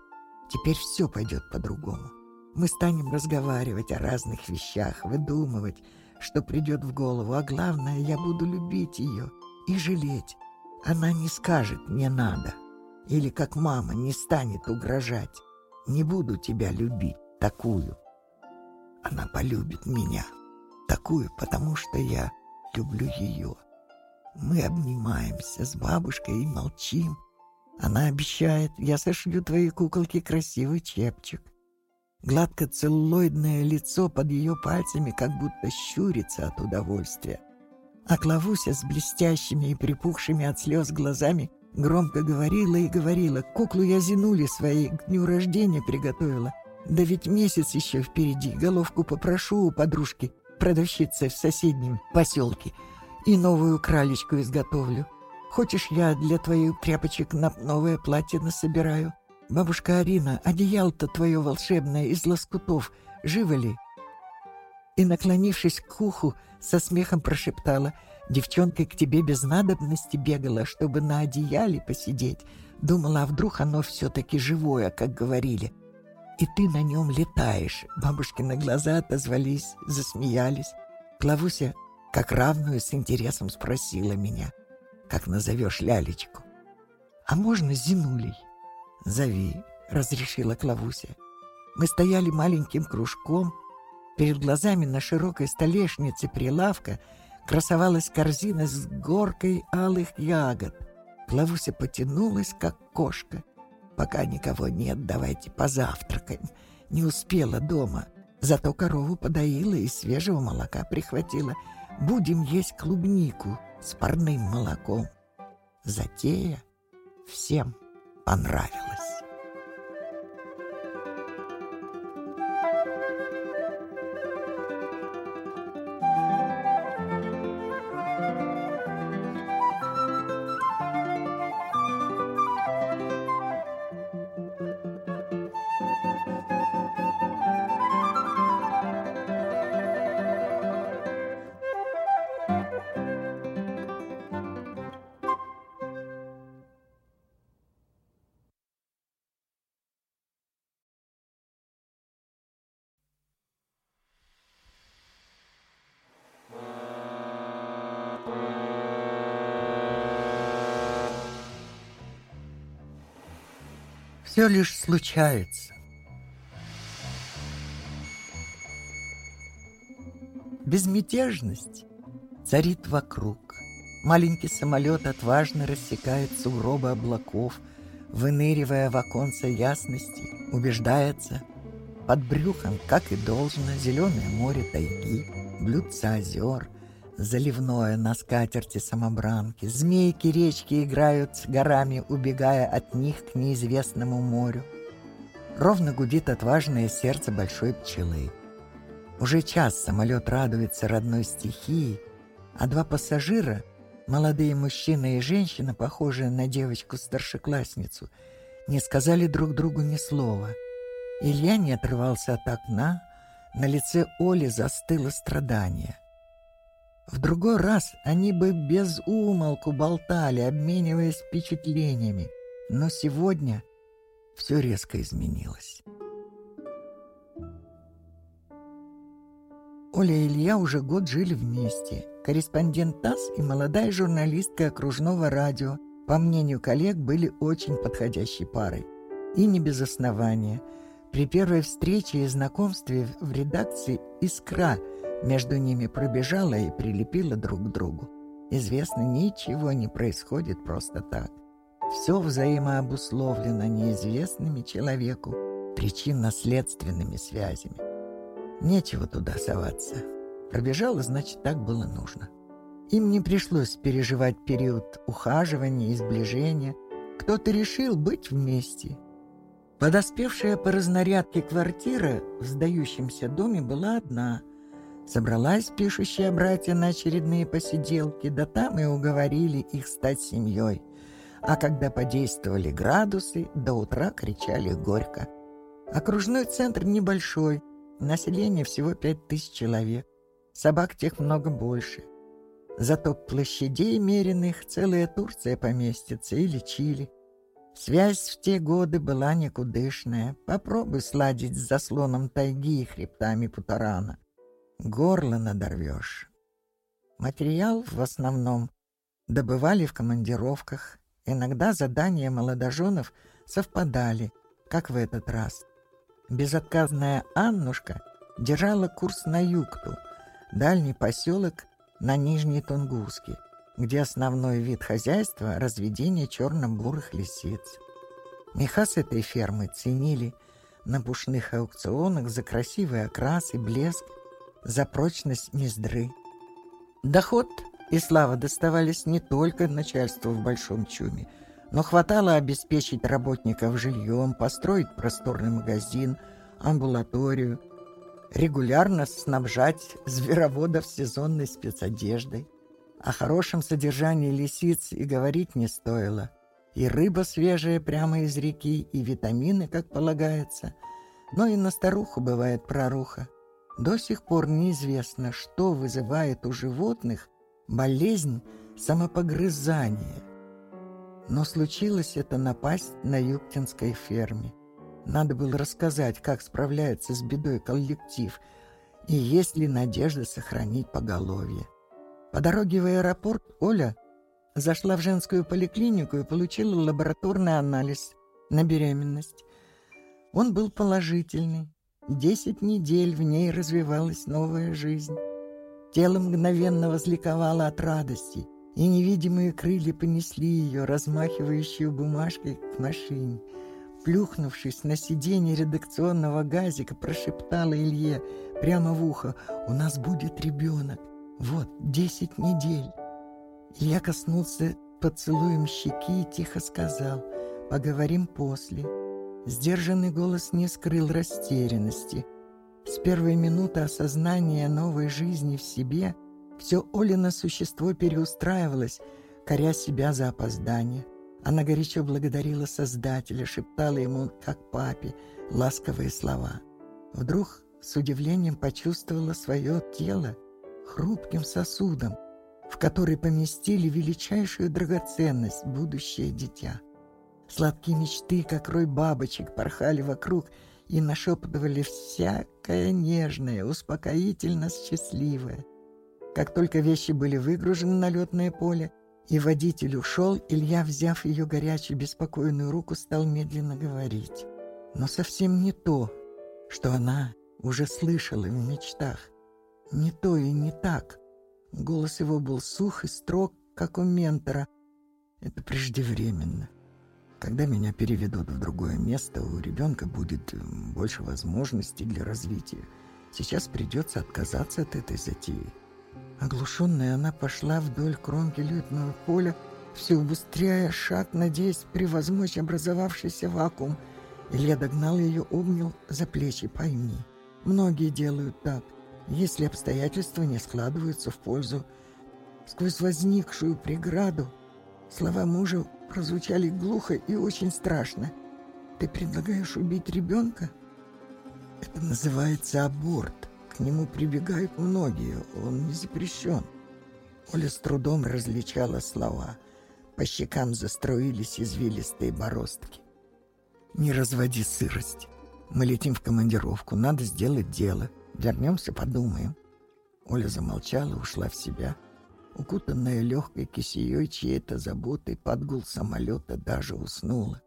A: Теперь все пойдет по-другому. Мы станем разговаривать о разных вещах, выдумывать, что придет в голову, а главное, я буду любить ее и жалеть. Она не скажет «не надо», или как мама не станет угрожать. Не буду тебя любить, такую. Она полюбит меня, такую, потому что я люблю ее. Мы обнимаемся с бабушкой и молчим. Она обещает, я сошью твои куколки красивый чепчик. Гладко-целлоидное лицо под ее пальцами как будто щурится от удовольствия. А Клавуся с блестящими и припухшими от слез глазами Громко говорила и говорила. Куклу я зинули своей к дню рождения приготовила. Да ведь месяц еще впереди. Головку попрошу у подружки, продавщицы в соседнем поселке. И новую кралечку изготовлю. Хочешь, я для твоих тряпочек на новое платье насобираю? Бабушка Арина, одеяло-то твое волшебное из лоскутов. Живо ли?» И, наклонившись к уху, со смехом прошептала — Девчонка к тебе без надобности бегала, чтобы на одеяле посидеть. Думала, а вдруг оно все-таки живое, как говорили. И ты на нем летаешь. Бабушкины глаза отозвались, засмеялись. Клавуся, как равную, с интересом спросила меня, как назовешь лялечку. «А можно Зинулей?» «Зови», — разрешила Клавуся. Мы стояли маленьким кружком. Перед глазами на широкой столешнице прилавка — красовалась корзина с горкой алых ягод. Клавуся потянулась, как кошка. «Пока никого нет, давайте позавтракаем». Не успела дома, зато корову подоила и свежего молока прихватила. Будем есть клубнику с парным молоком. Затея всем понравилась. Все лишь случается. Безмятежность царит вокруг. Маленький самолет отважно рассекает сугробы облаков, выныривая в оконце ясности, убеждается, под брюхом, как и должно, зеленое море тайги, блюдца озер, заливное на скатерти самобранки, змейки речки играют с горами, убегая от них к неизвестному морю. Ровно гудит отважное сердце большой пчелы. Уже час самолет радуется родной стихии, а два пассажира, молодые мужчина и женщина, похожие на девочку-старшеклассницу, не сказали друг другу ни слова. Илья не отрывался от окна, на лице Оли застыло страдание. В другой раз они бы без умолку болтали, обмениваясь впечатлениями, но сегодня все резко изменилось. Оля и Илья уже год жили вместе. Корреспондент ТАСС и молодая журналистка окружного радио, по мнению коллег, были очень подходящей парой. И не без основания. При первой встрече и знакомстве в редакции «Искра» между ними пробежала и прилепила друг к другу. Известно, ничего не происходит просто так. Все взаимообусловлено неизвестными человеку причинно-следственными связями. Нечего туда соваться. Пробежала, значит, так было нужно. Им не пришлось переживать период ухаживания и сближения. Кто-то решил быть вместе. Подоспевшая по разнарядке квартира в сдающемся доме была одна. Собралась пишущая братья на очередные посиделки, да там и уговорили их стать семьей. А когда подействовали градусы, до утра кричали горько. Окружной центр небольшой – Население всего пять тысяч человек. Собак тех много больше. Зато площадей меренных целая Турция поместится или Чили. Связь в те годы была никудышная. Попробуй сладить с заслоном тайги и хребтами Путарана. Горло надорвешь. Материал в основном добывали в командировках. Иногда задания молодоженов совпадали, как в этот раз. Безотказная Аннушка держала курс на Юкту, дальний поселок на Нижней Тунгуске, где основной вид хозяйства – разведение черно-бурых лисиц. Меха с этой фермы ценили на пушных аукционах за красивый окрас и блеск, за прочность мездры. Доход и слава доставались не только начальству в Большом Чуме – но хватало обеспечить работников жильем, построить просторный магазин, амбулаторию, регулярно снабжать звероводов сезонной спецодеждой. О хорошем содержании лисиц и говорить не стоило. И рыба свежая прямо из реки, и витамины, как полагается. Но и на старуху бывает проруха. До сих пор неизвестно, что вызывает у животных болезнь самопогрызания – но случилось это напасть на Юктинской ферме. Надо было рассказать, как справляется с бедой коллектив, и есть ли надежда сохранить поголовье. По дороге в аэропорт Оля зашла в женскую поликлинику и получила лабораторный анализ на беременность. Он был положительный. Десять недель в ней развивалась новая жизнь. Тело мгновенно возликовало от радости и невидимые крылья понесли ее, размахивающую бумажкой, к машине. Плюхнувшись на сиденье редакционного газика, прошептала Илье прямо в ухо «У нас будет ребенок. Вот, десять недель». Илья коснулся поцелуем щеки и тихо сказал «Поговорим после». Сдержанный голос не скрыл растерянности. С первой минуты осознания новой жизни в себе – все Олино существо переустраивалось, коря себя за опоздание. Она горячо благодарила Создателя, шептала ему, как папе, ласковые слова. Вдруг с удивлением почувствовала свое тело хрупким сосудом, в который поместили величайшую драгоценность – будущее дитя. Сладкие мечты, как рой бабочек, порхали вокруг и нашептывали всякое нежное, успокоительно счастливое. Как только вещи были выгружены на летное поле, И водитель ушел, Илья, взяв ее горячую, беспокойную руку, стал медленно говорить. Но совсем не то, что она уже слышала в мечтах. Не то и не так. Голос его был сух и строг, как у ментора. Это преждевременно. Когда меня переведут в другое место, у ребенка будет больше возможностей для развития. Сейчас придется отказаться от этой затеи. Оглушенная, она пошла вдоль кромки летного поля, все убыстряя шаг, надеясь превозмочь образовавшийся вакуум. Илья догнал ее, обнял за плечи. «Пойми, многие делают так, если обстоятельства не складываются в пользу. Сквозь возникшую преграду слова мужа прозвучали глухо и очень страшно. «Ты предлагаешь убить ребенка?» «Это называется аборт», к нему прибегают многие, он не запрещен. Оля с трудом различала слова. По щекам застроились извилистые бороздки. «Не разводи сырость. Мы летим в командировку, надо сделать дело. Вернемся, подумаем». Оля замолчала, ушла в себя. Укутанная легкой кисеей чьей-то заботой под гул самолета даже уснула.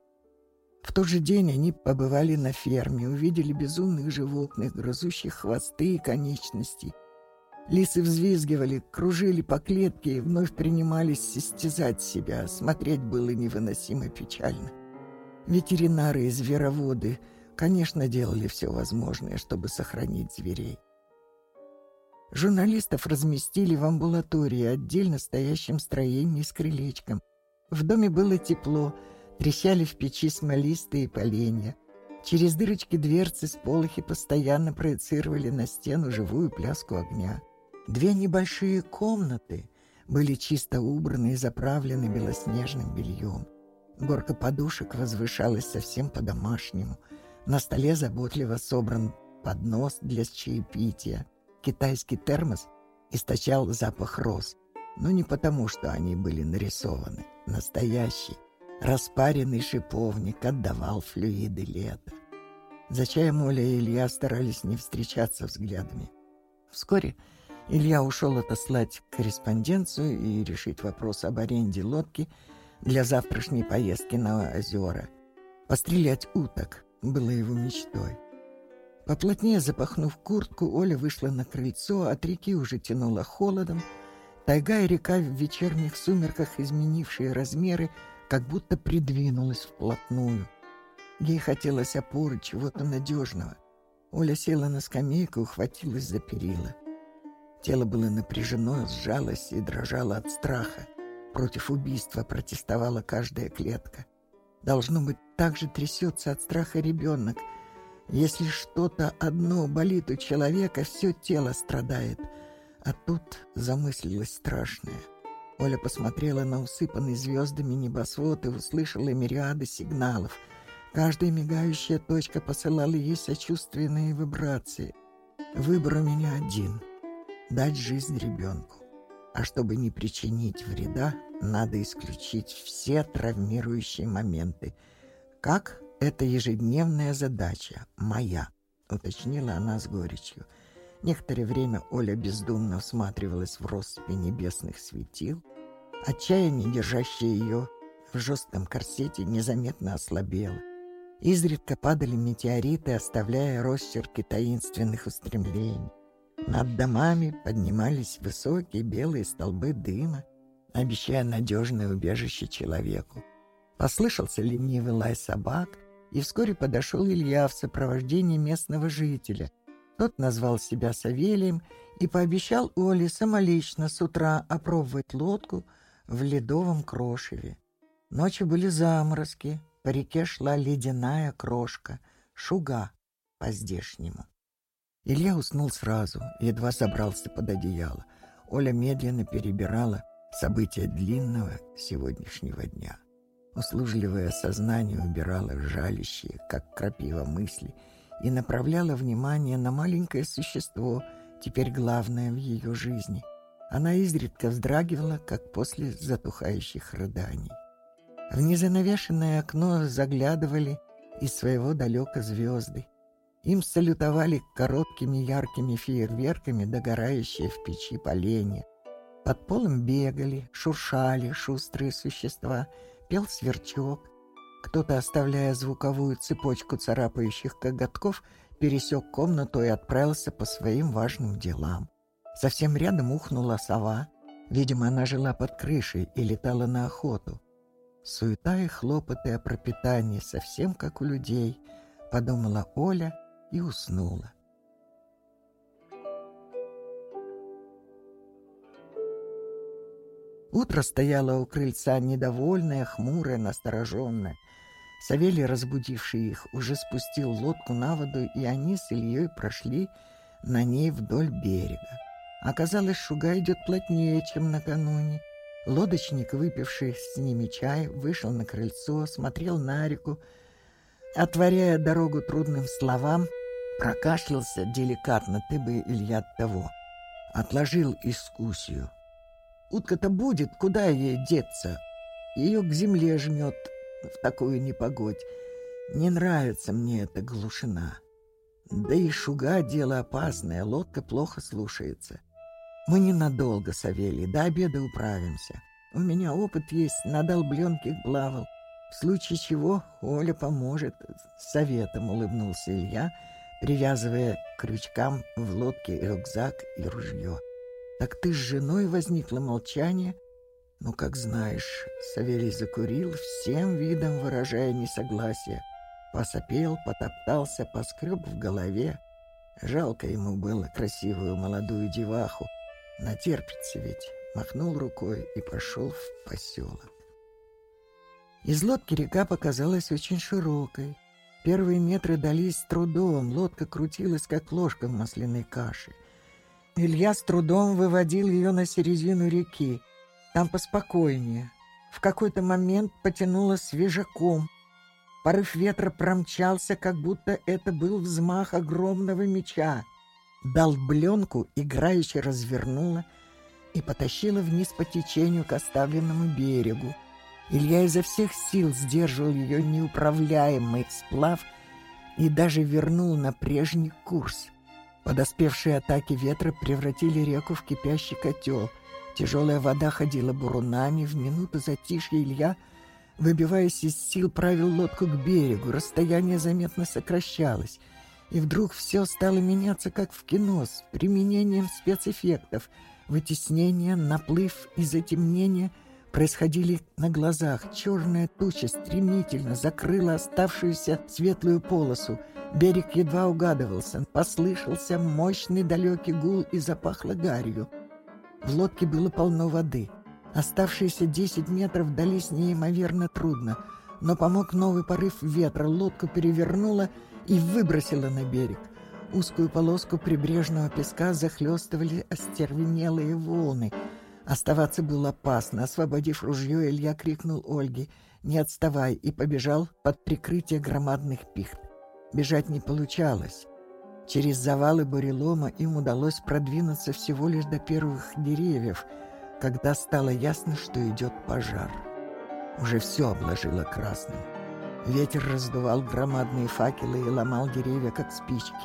A: В тот же день они побывали на ферме, увидели безумных животных, грызущих хвосты и конечности. Лисы взвизгивали, кружили по клетке и вновь принимались состязать себя. Смотреть было невыносимо печально. Ветеринары и звероводы, конечно, делали все возможное, чтобы сохранить зверей. Журналистов разместили в амбулатории, отдельно стоящем строении с крылечком. В доме было тепло, Трещали в печи смолистые поленья. Через дырочки дверцы сполохи постоянно проецировали на стену живую пляску огня. Две небольшие комнаты были чисто убраны и заправлены белоснежным бельем. Горка подушек возвышалась совсем по-домашнему. На столе заботливо собран поднос для чаепития. Китайский термос источал запах роз, но не потому, что они были нарисованы. Настоящий, Распаренный шиповник отдавал флюиды лета. За чаем Оля и Илья старались не встречаться взглядами. Вскоре Илья ушел отослать корреспонденцию и решить вопрос об аренде лодки для завтрашней поездки на озера. Пострелять уток было его мечтой. Поплотнее запахнув куртку, Оля вышла на крыльцо, от реки уже тянуло холодом. Тайга и река в вечерних сумерках, изменившие размеры, как будто придвинулась вплотную. Ей хотелось опоры чего-то надежного. Оля села на скамейку ухватилась за перила. Тело было напряжено, сжалось и дрожало от страха. Против убийства протестовала каждая клетка. Должно быть, так же трясется от страха ребенок. Если что-то одно болит у человека, все тело страдает. А тут замыслилось страшное — Оля посмотрела на усыпанный звездами небосвод и услышала мириады сигналов. Каждая мигающая точка посылала ей сочувственные вибрации. Выбор у меня один — дать жизнь ребенку. А чтобы не причинить вреда, надо исключить все травмирующие моменты. Как? Это ежедневная задача, моя, уточнила она с горечью. Некоторое время Оля бездумно всматривалась в россыпи небесных светил. Отчаяние, держащее ее в жестком корсете, незаметно ослабело. Изредка падали метеориты, оставляя росчерки таинственных устремлений. Над домами поднимались высокие белые столбы дыма, обещая надежное убежище человеку. Послышался ленивый лай собак, и вскоре подошел Илья в сопровождении местного жителя — тот назвал себя Савелием и пообещал Оле самолично с утра опробовать лодку в ледовом крошеве. Ночью были заморозки, по реке шла ледяная крошка, шуга по-здешнему. Илья уснул сразу, едва забрался под одеяло. Оля медленно перебирала события длинного сегодняшнего дня. Услужливое сознание убирало жалящие, как крапива мысли — и направляла внимание на маленькое существо, теперь главное в ее жизни. Она изредка вздрагивала, как после затухающих рыданий. В незанавешенное окно заглядывали из своего далека звезды. Им салютовали короткими яркими фейерверками догорающие в печи поленья. Под полом бегали, шуршали шустрые существа, пел сверчок. Кто-то, оставляя звуковую цепочку царапающих коготков, пересек комнату и отправился по своим важным делам. Совсем рядом ухнула сова. Видимо, она жила под крышей и летала на охоту. Суета и хлопоты о пропитании, совсем как у людей, подумала Оля и уснула. Утро стояло у крыльца недовольное, хмурое, настороженное. Савелий, разбудивший их, уже спустил лодку на воду, и они с Ильей прошли на ней вдоль берега. Оказалось, шуга идет плотнее, чем накануне. Лодочник, выпивший с ними чай, вышел на крыльцо, смотрел на реку, отворяя дорогу трудным словам, прокашлялся деликатно, ты бы, Илья, того. Отложил искусию. Утка-то будет, куда ей деться? Ее к земле жмет в такую непогодь. Не нравится мне эта глушина. Да и шуга — дело опасное, лодка плохо слушается. Мы ненадолго, Савелий, до обеда управимся. У меня опыт есть, на долбленке плавал. В случае чего Оля поможет. Советом улыбнулся Илья, привязывая к крючкам в лодке рюкзак и ружье. Так ты с женой возникло молчание? Ну, как знаешь, Савелий закурил, всем видом выражая несогласие. Посопел, потоптался, поскреб в голове. Жалко ему было красивую молодую деваху, Натерпится ведь. Махнул рукой и пошел в поселок. Из лодки река показалась очень широкой. Первые метры дались с трудом, лодка крутилась, как ложка в масляной каше. Илья с трудом выводил ее на середину реки. Там поспокойнее. В какой-то момент потянуло свежаком. Порыв ветра промчался, как будто это был взмах огромного меча долбленку играюще развернула и потащила вниз по течению к оставленному берегу. Илья изо всех сил сдерживал ее неуправляемый сплав и даже вернул на прежний курс. Подоспевшие атаки ветра превратили реку в кипящий котел. Тяжелая вода ходила бурунами. В минуту затишья Илья, выбиваясь из сил, правил лодку к берегу. Расстояние заметно сокращалось — и вдруг все стало меняться, как в кино, с применением спецэффектов. Вытеснение, наплыв и затемнение происходили на глазах. Черная туча стремительно закрыла оставшуюся светлую полосу. Берег едва угадывался. Послышался мощный далекий гул и запахло гарью. В лодке было полно воды. Оставшиеся десять метров дались неимоверно трудно, но помог новый порыв ветра. Лодку перевернуло, и выбросила на берег. Узкую полоску прибрежного песка захлестывали остервенелые волны. Оставаться было опасно. Освободив ружье, Илья крикнул Ольге «Не отставай!» и побежал под прикрытие громадных пихт. Бежать не получалось. Через завалы бурелома им удалось продвинуться всего лишь до первых деревьев, когда стало ясно, что идет пожар. Уже все обложило красным. Ветер раздувал громадные факелы и ломал деревья, как спички.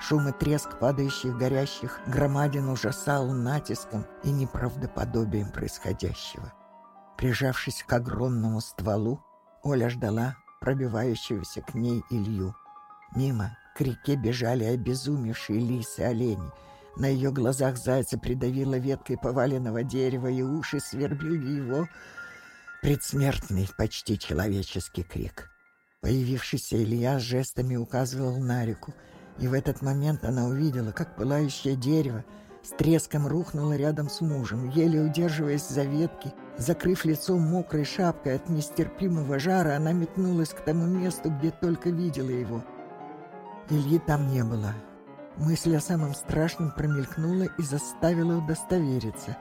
A: Шум и треск падающих горящих громадин ужасал натиском и неправдоподобием происходящего. Прижавшись к огромному стволу, Оля ждала пробивающегося к ней Илью. Мимо к реке бежали обезумевшие лисы олени. На ее глазах зайца придавило веткой поваленного дерева, и уши свербили его предсмертный, почти человеческий крик. Появившийся Илья жестами указывал на реку, и в этот момент она увидела, как пылающее дерево с треском рухнуло рядом с мужем, еле удерживаясь за ветки, закрыв лицо мокрой шапкой от нестерпимого жара, она метнулась к тому месту, где только видела его. Ильи там не было. Мысль о самом страшном промелькнула и заставила удостовериться.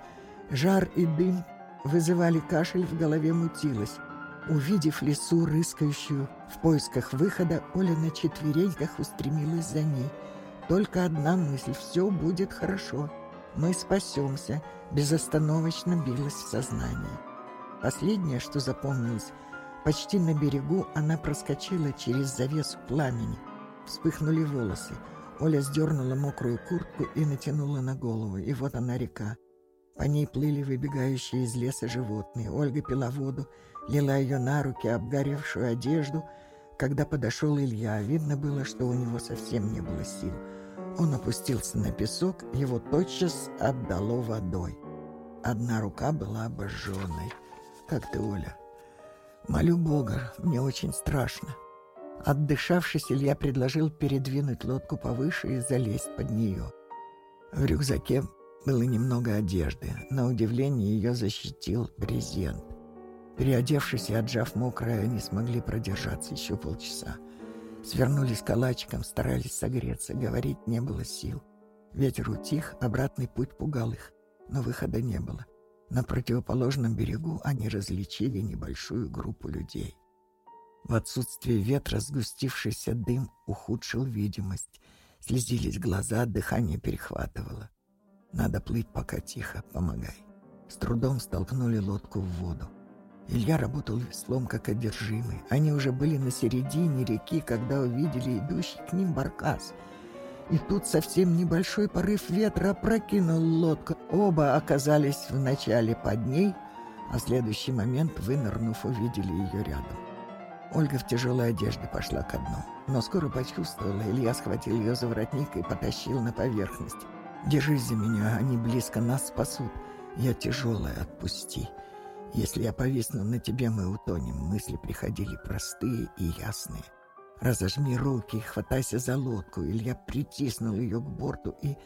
A: Жар и дым вызывали кашель, в голове мутилось. Увидев лесу, рыскающую в поисках выхода, Оля на четвереньках устремилась за ней. Только одна мысль — все будет хорошо. Мы спасемся, безостановочно билась в сознании. Последнее, что запомнилось, почти на берегу она проскочила через завесу пламени. Вспыхнули волосы. Оля сдернула мокрую куртку и натянула на голову, и вот она река. По ней плыли выбегающие из леса животные. Ольга пила воду, лила ее на руки, обгоревшую одежду. Когда подошел Илья, видно было, что у него совсем не было сил. Он опустился на песок, его тотчас обдало водой. Одна рука была обожженной. «Как ты, Оля?» «Молю Бога, мне очень страшно». Отдышавшись, Илья предложил передвинуть лодку повыше и залезть под нее. В рюкзаке было немного одежды. На удивление ее защитил брезент. Переодевшись и отжав мокрое, они смогли продержаться еще полчаса. Свернулись калачиком, старались согреться, говорить не было сил. Ветер утих, обратный путь пугал их, но выхода не было. На противоположном берегу они различили небольшую группу людей. В отсутствие ветра сгустившийся дым ухудшил видимость. Слезились глаза, дыхание перехватывало. Надо плыть пока тихо, помогай. С трудом столкнули лодку в воду. Илья работал веслом, как одержимый. Они уже были на середине реки, когда увидели идущий к ним баркас. И тут совсем небольшой порыв ветра опрокинул лодку. Оба оказались вначале под ней, а в следующий момент, вынырнув, увидели ее рядом. Ольга в тяжелой одежде пошла ко дну, но скоро почувствовала, Илья схватил ее за воротник и потащил на поверхность. Держись за меня, они близко нас спасут. Я тяжелая, отпусти. Если я повисну на тебе, мы утонем. Мысли приходили простые и ясные. Разожми руки, хватайся за лодку. Илья притиснул ее к борту и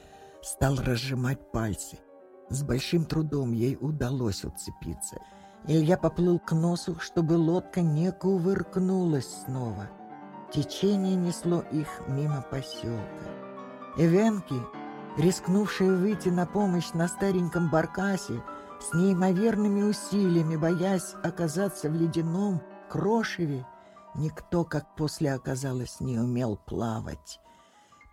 A: стал разжимать пальцы. С большим трудом ей удалось уцепиться. Илья поплыл к носу, чтобы лодка не кувыркнулась снова. Течение несло их мимо поселка. Эвенки рискнувшие выйти на помощь на стареньком баркасе, с неимоверными усилиями, боясь оказаться в ледяном крошеве, никто, как после оказалось, не умел плавать.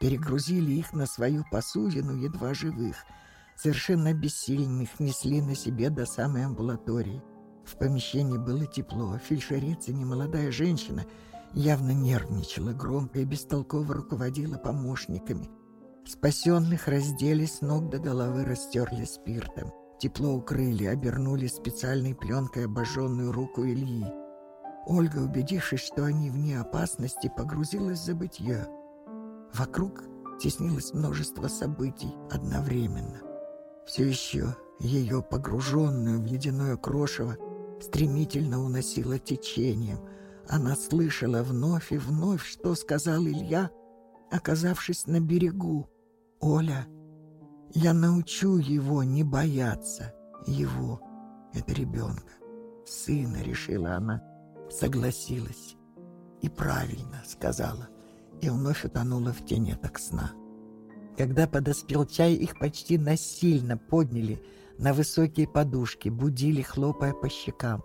A: Перегрузили их на свою посудину, едва живых, совершенно бессильных, несли на себе до самой амбулатории. В помещении было тепло, фельдшерица, немолодая женщина, явно нервничала, громко и бестолково руководила помощниками — Спасенных раздели с ног до головы, растерли спиртом. Тепло укрыли, обернули специальной пленкой обожженную руку Ильи. Ольга, убедившись, что они вне опасности, погрузилась в забытье. Вокруг теснилось множество событий одновременно. Все еще ее, погруженную в ледяное крошево, стремительно уносило течением. Она слышала вновь и вновь, что сказал Илья, оказавшись на берегу. Оля, я научу его не бояться. Его, это ребенка, сына, решила она, согласилась. И правильно сказала, и вновь утонула в тенеток сна. Когда подоспел чай, их почти насильно подняли на высокие подушки, будили, хлопая по щекам.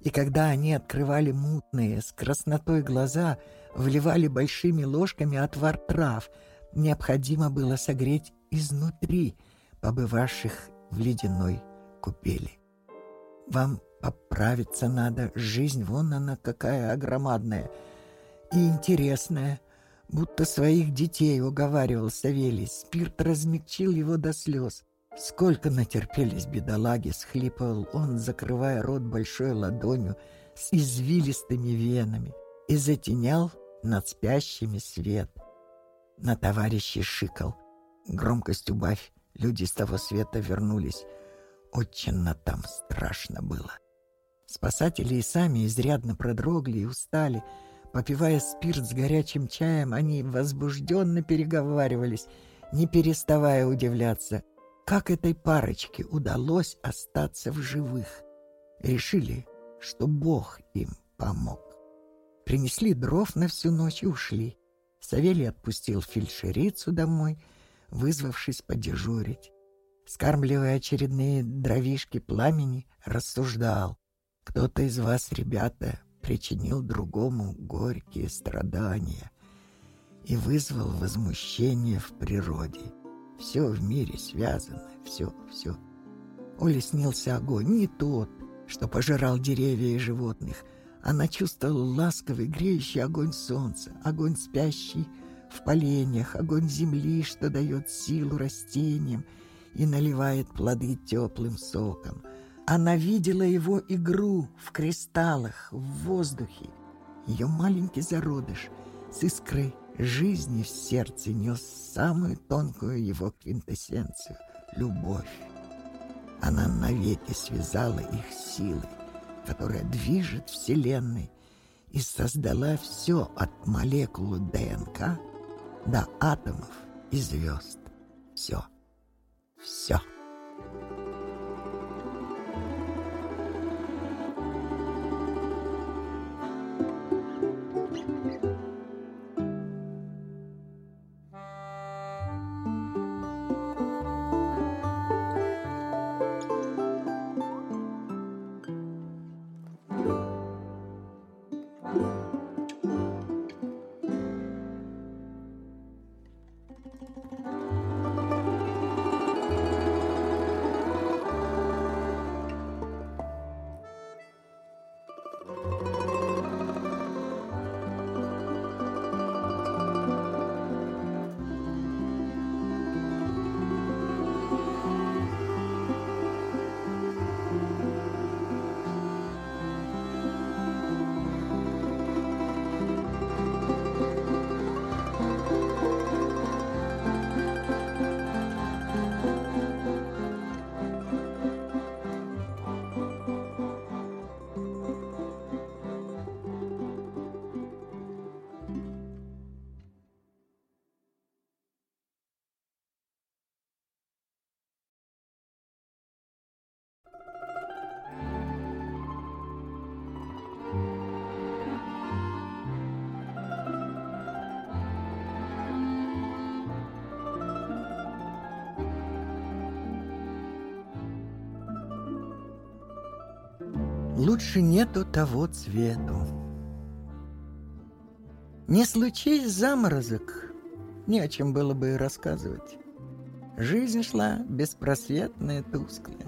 A: И когда они открывали мутные, с краснотой глаза, вливали большими ложками отвар трав — необходимо было согреть изнутри побывавших в ледяной купели. Вам поправиться надо, жизнь вон она какая огромадная и интересная, будто своих детей уговаривал Савелий. Спирт размягчил его до слез. Сколько натерпелись бедолаги, схлипывал он, закрывая рот большой ладонью с извилистыми венами, и затенял над спящими свет — на товарищей шикал. Громкость убавь, люди с того света вернулись. Очень там страшно было. Спасатели и сами изрядно продрогли и устали. Попивая спирт с горячим чаем, они возбужденно переговаривались, не переставая удивляться, как этой парочке удалось остаться в живых. Решили, что Бог им помог. Принесли дров на всю ночь и ушли. Савелий отпустил фельдшерицу домой, вызвавшись подежурить. Скармливая очередные дровишки пламени, рассуждал. Кто-то из вас, ребята, причинил другому горькие страдания и вызвал возмущение в природе. Все в мире связано, все, все. Оле снился огонь, не тот, что пожирал деревья и животных, она чувствовала ласковый, греющий огонь солнца, огонь спящий в поленьях, огонь земли, что дает силу растениям, и наливает плоды теплым соком. Она видела его игру в кристаллах, в воздухе. Ее маленький зародыш с искрой жизни в сердце нес самую тонкую его квинтэссенцию — любовь. Она навеки связала их силой, которая движет Вселенной, и создала все от молекулы ДНК до атомов и звезд. Все. Все. Лучше нету того цвету. Не случись заморозок, не о чем было бы и рассказывать. Жизнь шла беспросветная, тусклая.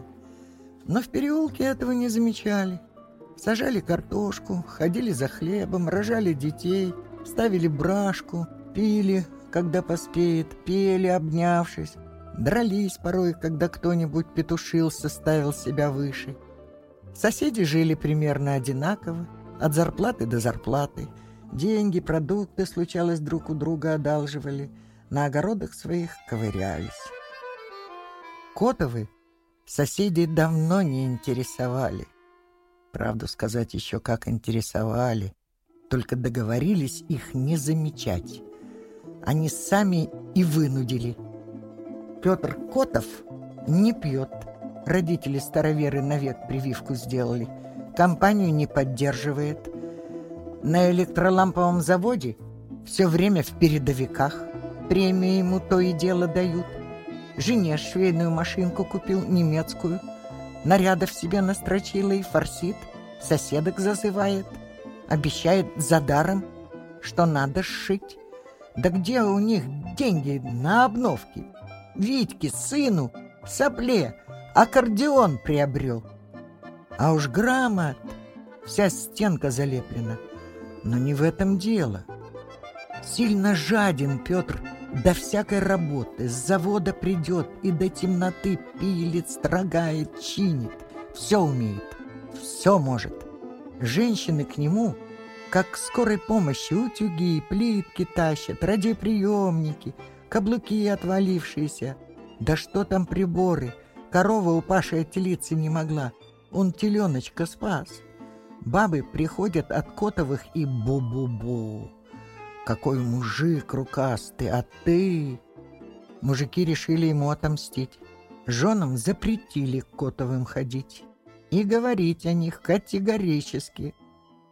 A: Но в переулке этого не замечали. Сажали картошку, ходили за хлебом, рожали детей, ставили брашку, пили, когда поспеет, пели, обнявшись, дрались порой, когда кто-нибудь петушился, ставил себя выше – Соседи жили примерно одинаково, от зарплаты до зарплаты. Деньги, продукты, случалось, друг у друга одалживали, на огородах своих ковырялись. Котовы соседи давно не интересовали. Правду сказать еще как интересовали, только договорились их не замечать. Они сами и вынудили. Петр Котов не пьет, Родители староверы навек прививку сделали. Компанию не поддерживает. На электроламповом заводе все время в передовиках. Премии ему то и дело дают. Жене швейную машинку купил, немецкую. Нарядов себе настрочила и форсит. Соседок зазывает. Обещает за даром, что надо сшить. Да где у них деньги на обновки? Витьке, сыну, сопле аккордеон приобрел. А уж грамот, вся стенка залеплена. Но не в этом дело. Сильно жаден Петр до всякой работы. С завода придет и до темноты пилит, строгает, чинит. Все умеет, все может. Женщины к нему, как к скорой помощи, утюги, плитки тащат, радиоприемники, каблуки отвалившиеся. Да что там приборы — Корова у Паши отелиться не могла. Он теленочка спас. Бабы приходят от Котовых и бу-бу-бу. Какой мужик рукастый, а ты... Мужики решили ему отомстить. Женам запретили к Котовым ходить. И говорить о них категорически.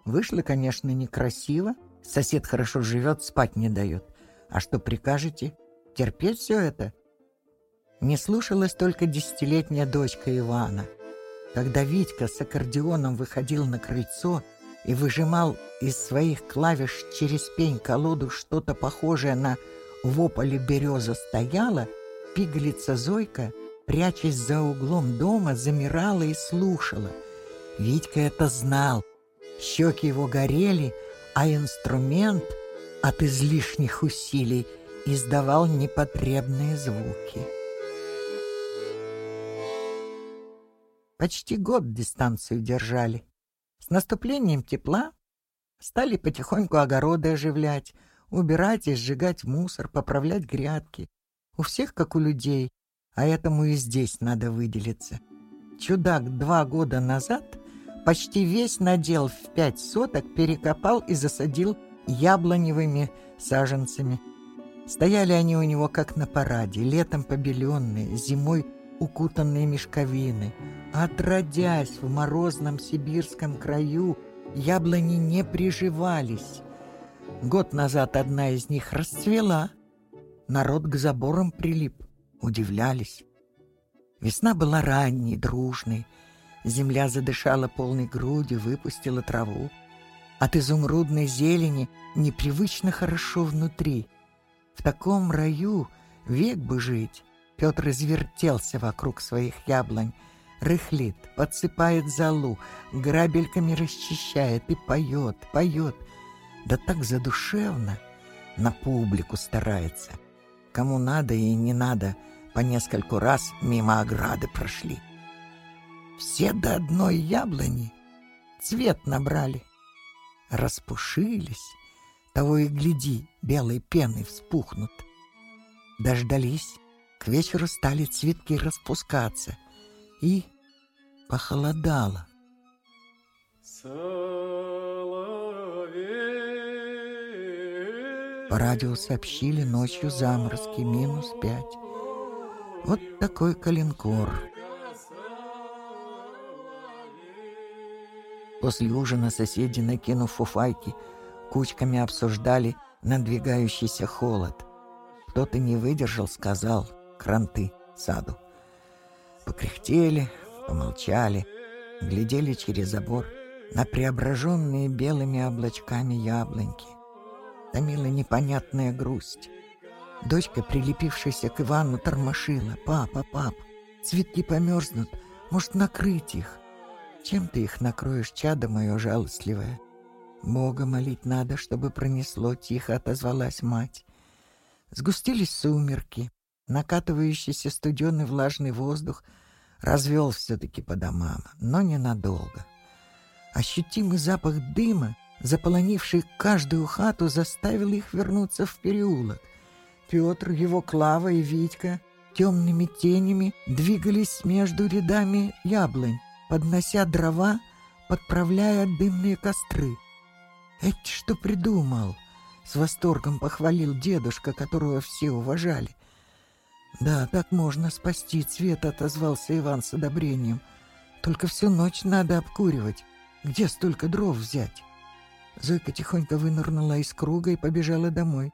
A: Вышло, конечно, некрасиво. Сосед хорошо живет, спать не дает. А что прикажете? Терпеть все это? Не слушалась только десятилетняя дочка Ивана. Когда Витька с аккордеоном выходил на крыльцо и выжимал из своих клавиш через пень колоду что-то похожее на «Вополе береза стояла», пигалица Зойка, прячась за углом дома, замирала и слушала. Витька это знал. Щеки его горели, а инструмент от излишних усилий издавал непотребные звуки. Почти год дистанцию держали. С наступлением тепла стали потихоньку огороды оживлять, убирать и сжигать мусор, поправлять грядки. У всех, как у людей, а этому и здесь надо выделиться. Чудак два года назад почти весь надел в пять соток, перекопал и засадил яблоневыми саженцами. Стояли они у него как на параде, летом побеленные, зимой укутанные мешковины. Отродясь в морозном сибирском краю, яблони не приживались. Год назад одна из них расцвела. Народ к заборам прилип, удивлялись. Весна была ранней, дружной. Земля задышала полной грудью, выпустила траву. От изумрудной зелени непривычно хорошо внутри. В таком раю век бы жить. Петр извертелся вокруг своих яблонь, рыхлит, подсыпает золу, грабельками расчищает и поет, поет. Да так задушевно, на публику старается. Кому надо и не надо, по нескольку раз мимо ограды прошли. Все до одной яблони цвет набрали, распушились, того и гляди, белой пеной вспухнут. Дождались, к вечеру стали цветки распускаться, и похолодало. По радио сообщили ночью заморозки минус пять. Вот такой калинкор. После ужина соседи, накинув фуфайки, кучками обсуждали надвигающийся холод. Кто-то не выдержал, сказал — кранты саду. Покряхтели, помолчали, глядели через забор на преображенные белыми облачками яблоньки. Томила непонятная грусть. Дочка, прилепившаяся к Ивану, тормошила. «Папа, пап, цветки померзнут, может, накрыть их?» «Чем ты их накроешь, чадо мое жалостливое?» «Бога молить надо, чтобы пронесло», — тихо отозвалась мать. Сгустились сумерки. Накатывающийся студеный влажный воздух развел все-таки по домам, но ненадолго. Ощутимый запах дыма, заполонивший каждую хату, заставил их вернуться в переулок. Петр, его Клава и Витька темными тенями двигались между рядами яблонь, поднося дрова, подправляя дымные костры. «Это что придумал?» — с восторгом похвалил дедушка, которого все уважали. «Да, так можно спасти цвет», — отозвался Иван с одобрением. «Только всю ночь надо обкуривать. Где столько дров взять?» Зойка тихонько вынырнула из круга и побежала домой.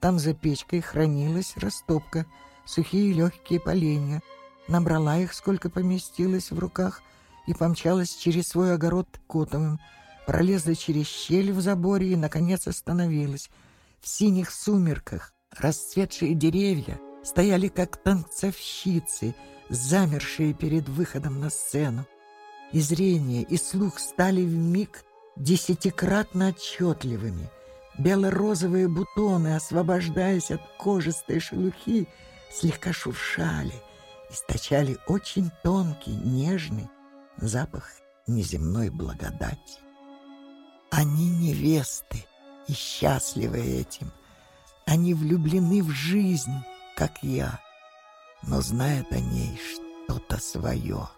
A: Там за печкой хранилась растопка, сухие легкие поленья. Набрала их, сколько поместилось в руках, и помчалась через свой огород Котовым, пролезла через щель в заборе и, наконец, остановилась. В синих сумерках расцветшие деревья — стояли как танцовщицы, замершие перед выходом на сцену. И зрение, и слух стали в миг десятикратно отчетливыми. Бело-розовые бутоны, освобождаясь от кожистой шелухи, слегка шуршали, источали очень тонкий, нежный запах неземной благодати. Они невесты и счастливы этим. Они влюблены в жизнь, как я, но знает о ней что-то свое.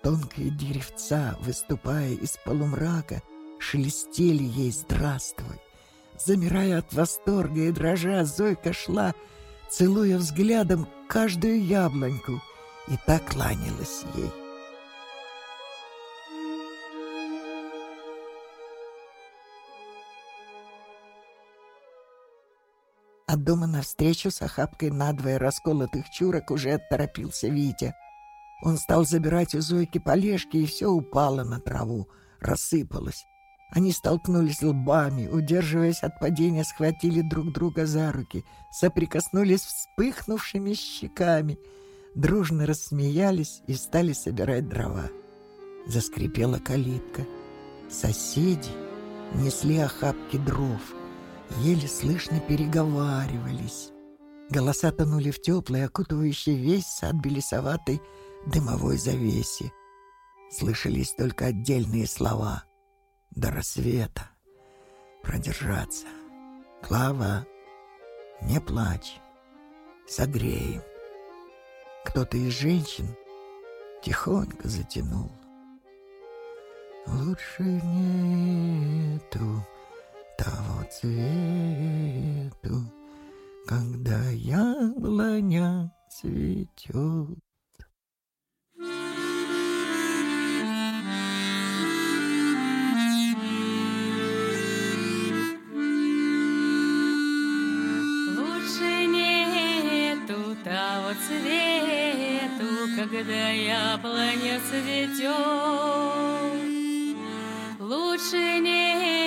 A: Тонкие деревца, выступая из полумрака, шелестели ей «Здравствуй!». Замирая от восторга и дрожа, Зойка шла, целуя взглядом каждую яблоньку, и так кланялась ей. От дома навстречу с охапкой надвое расколотых чурок уже торопился Витя. Он стал забирать у Зойки полежки, и все упало на траву, рассыпалось. Они столкнулись лбами, удерживаясь от падения, схватили друг друга за руки, соприкоснулись вспыхнувшими щеками, дружно рассмеялись и стали собирать дрова. Заскрипела калитка. Соседи несли охапки дров — еле слышно переговаривались. Голоса тонули в теплой, окутывающей весь сад белесоватой дымовой завесе. Слышались только отдельные слова. До рассвета. Продержаться. Клава, не плачь. Согреем. Кто-то из женщин тихонько затянул. Лучше нету того цвету, когда яблоня цветет.
B: цвету, когда яблоня цветет. Лучше нету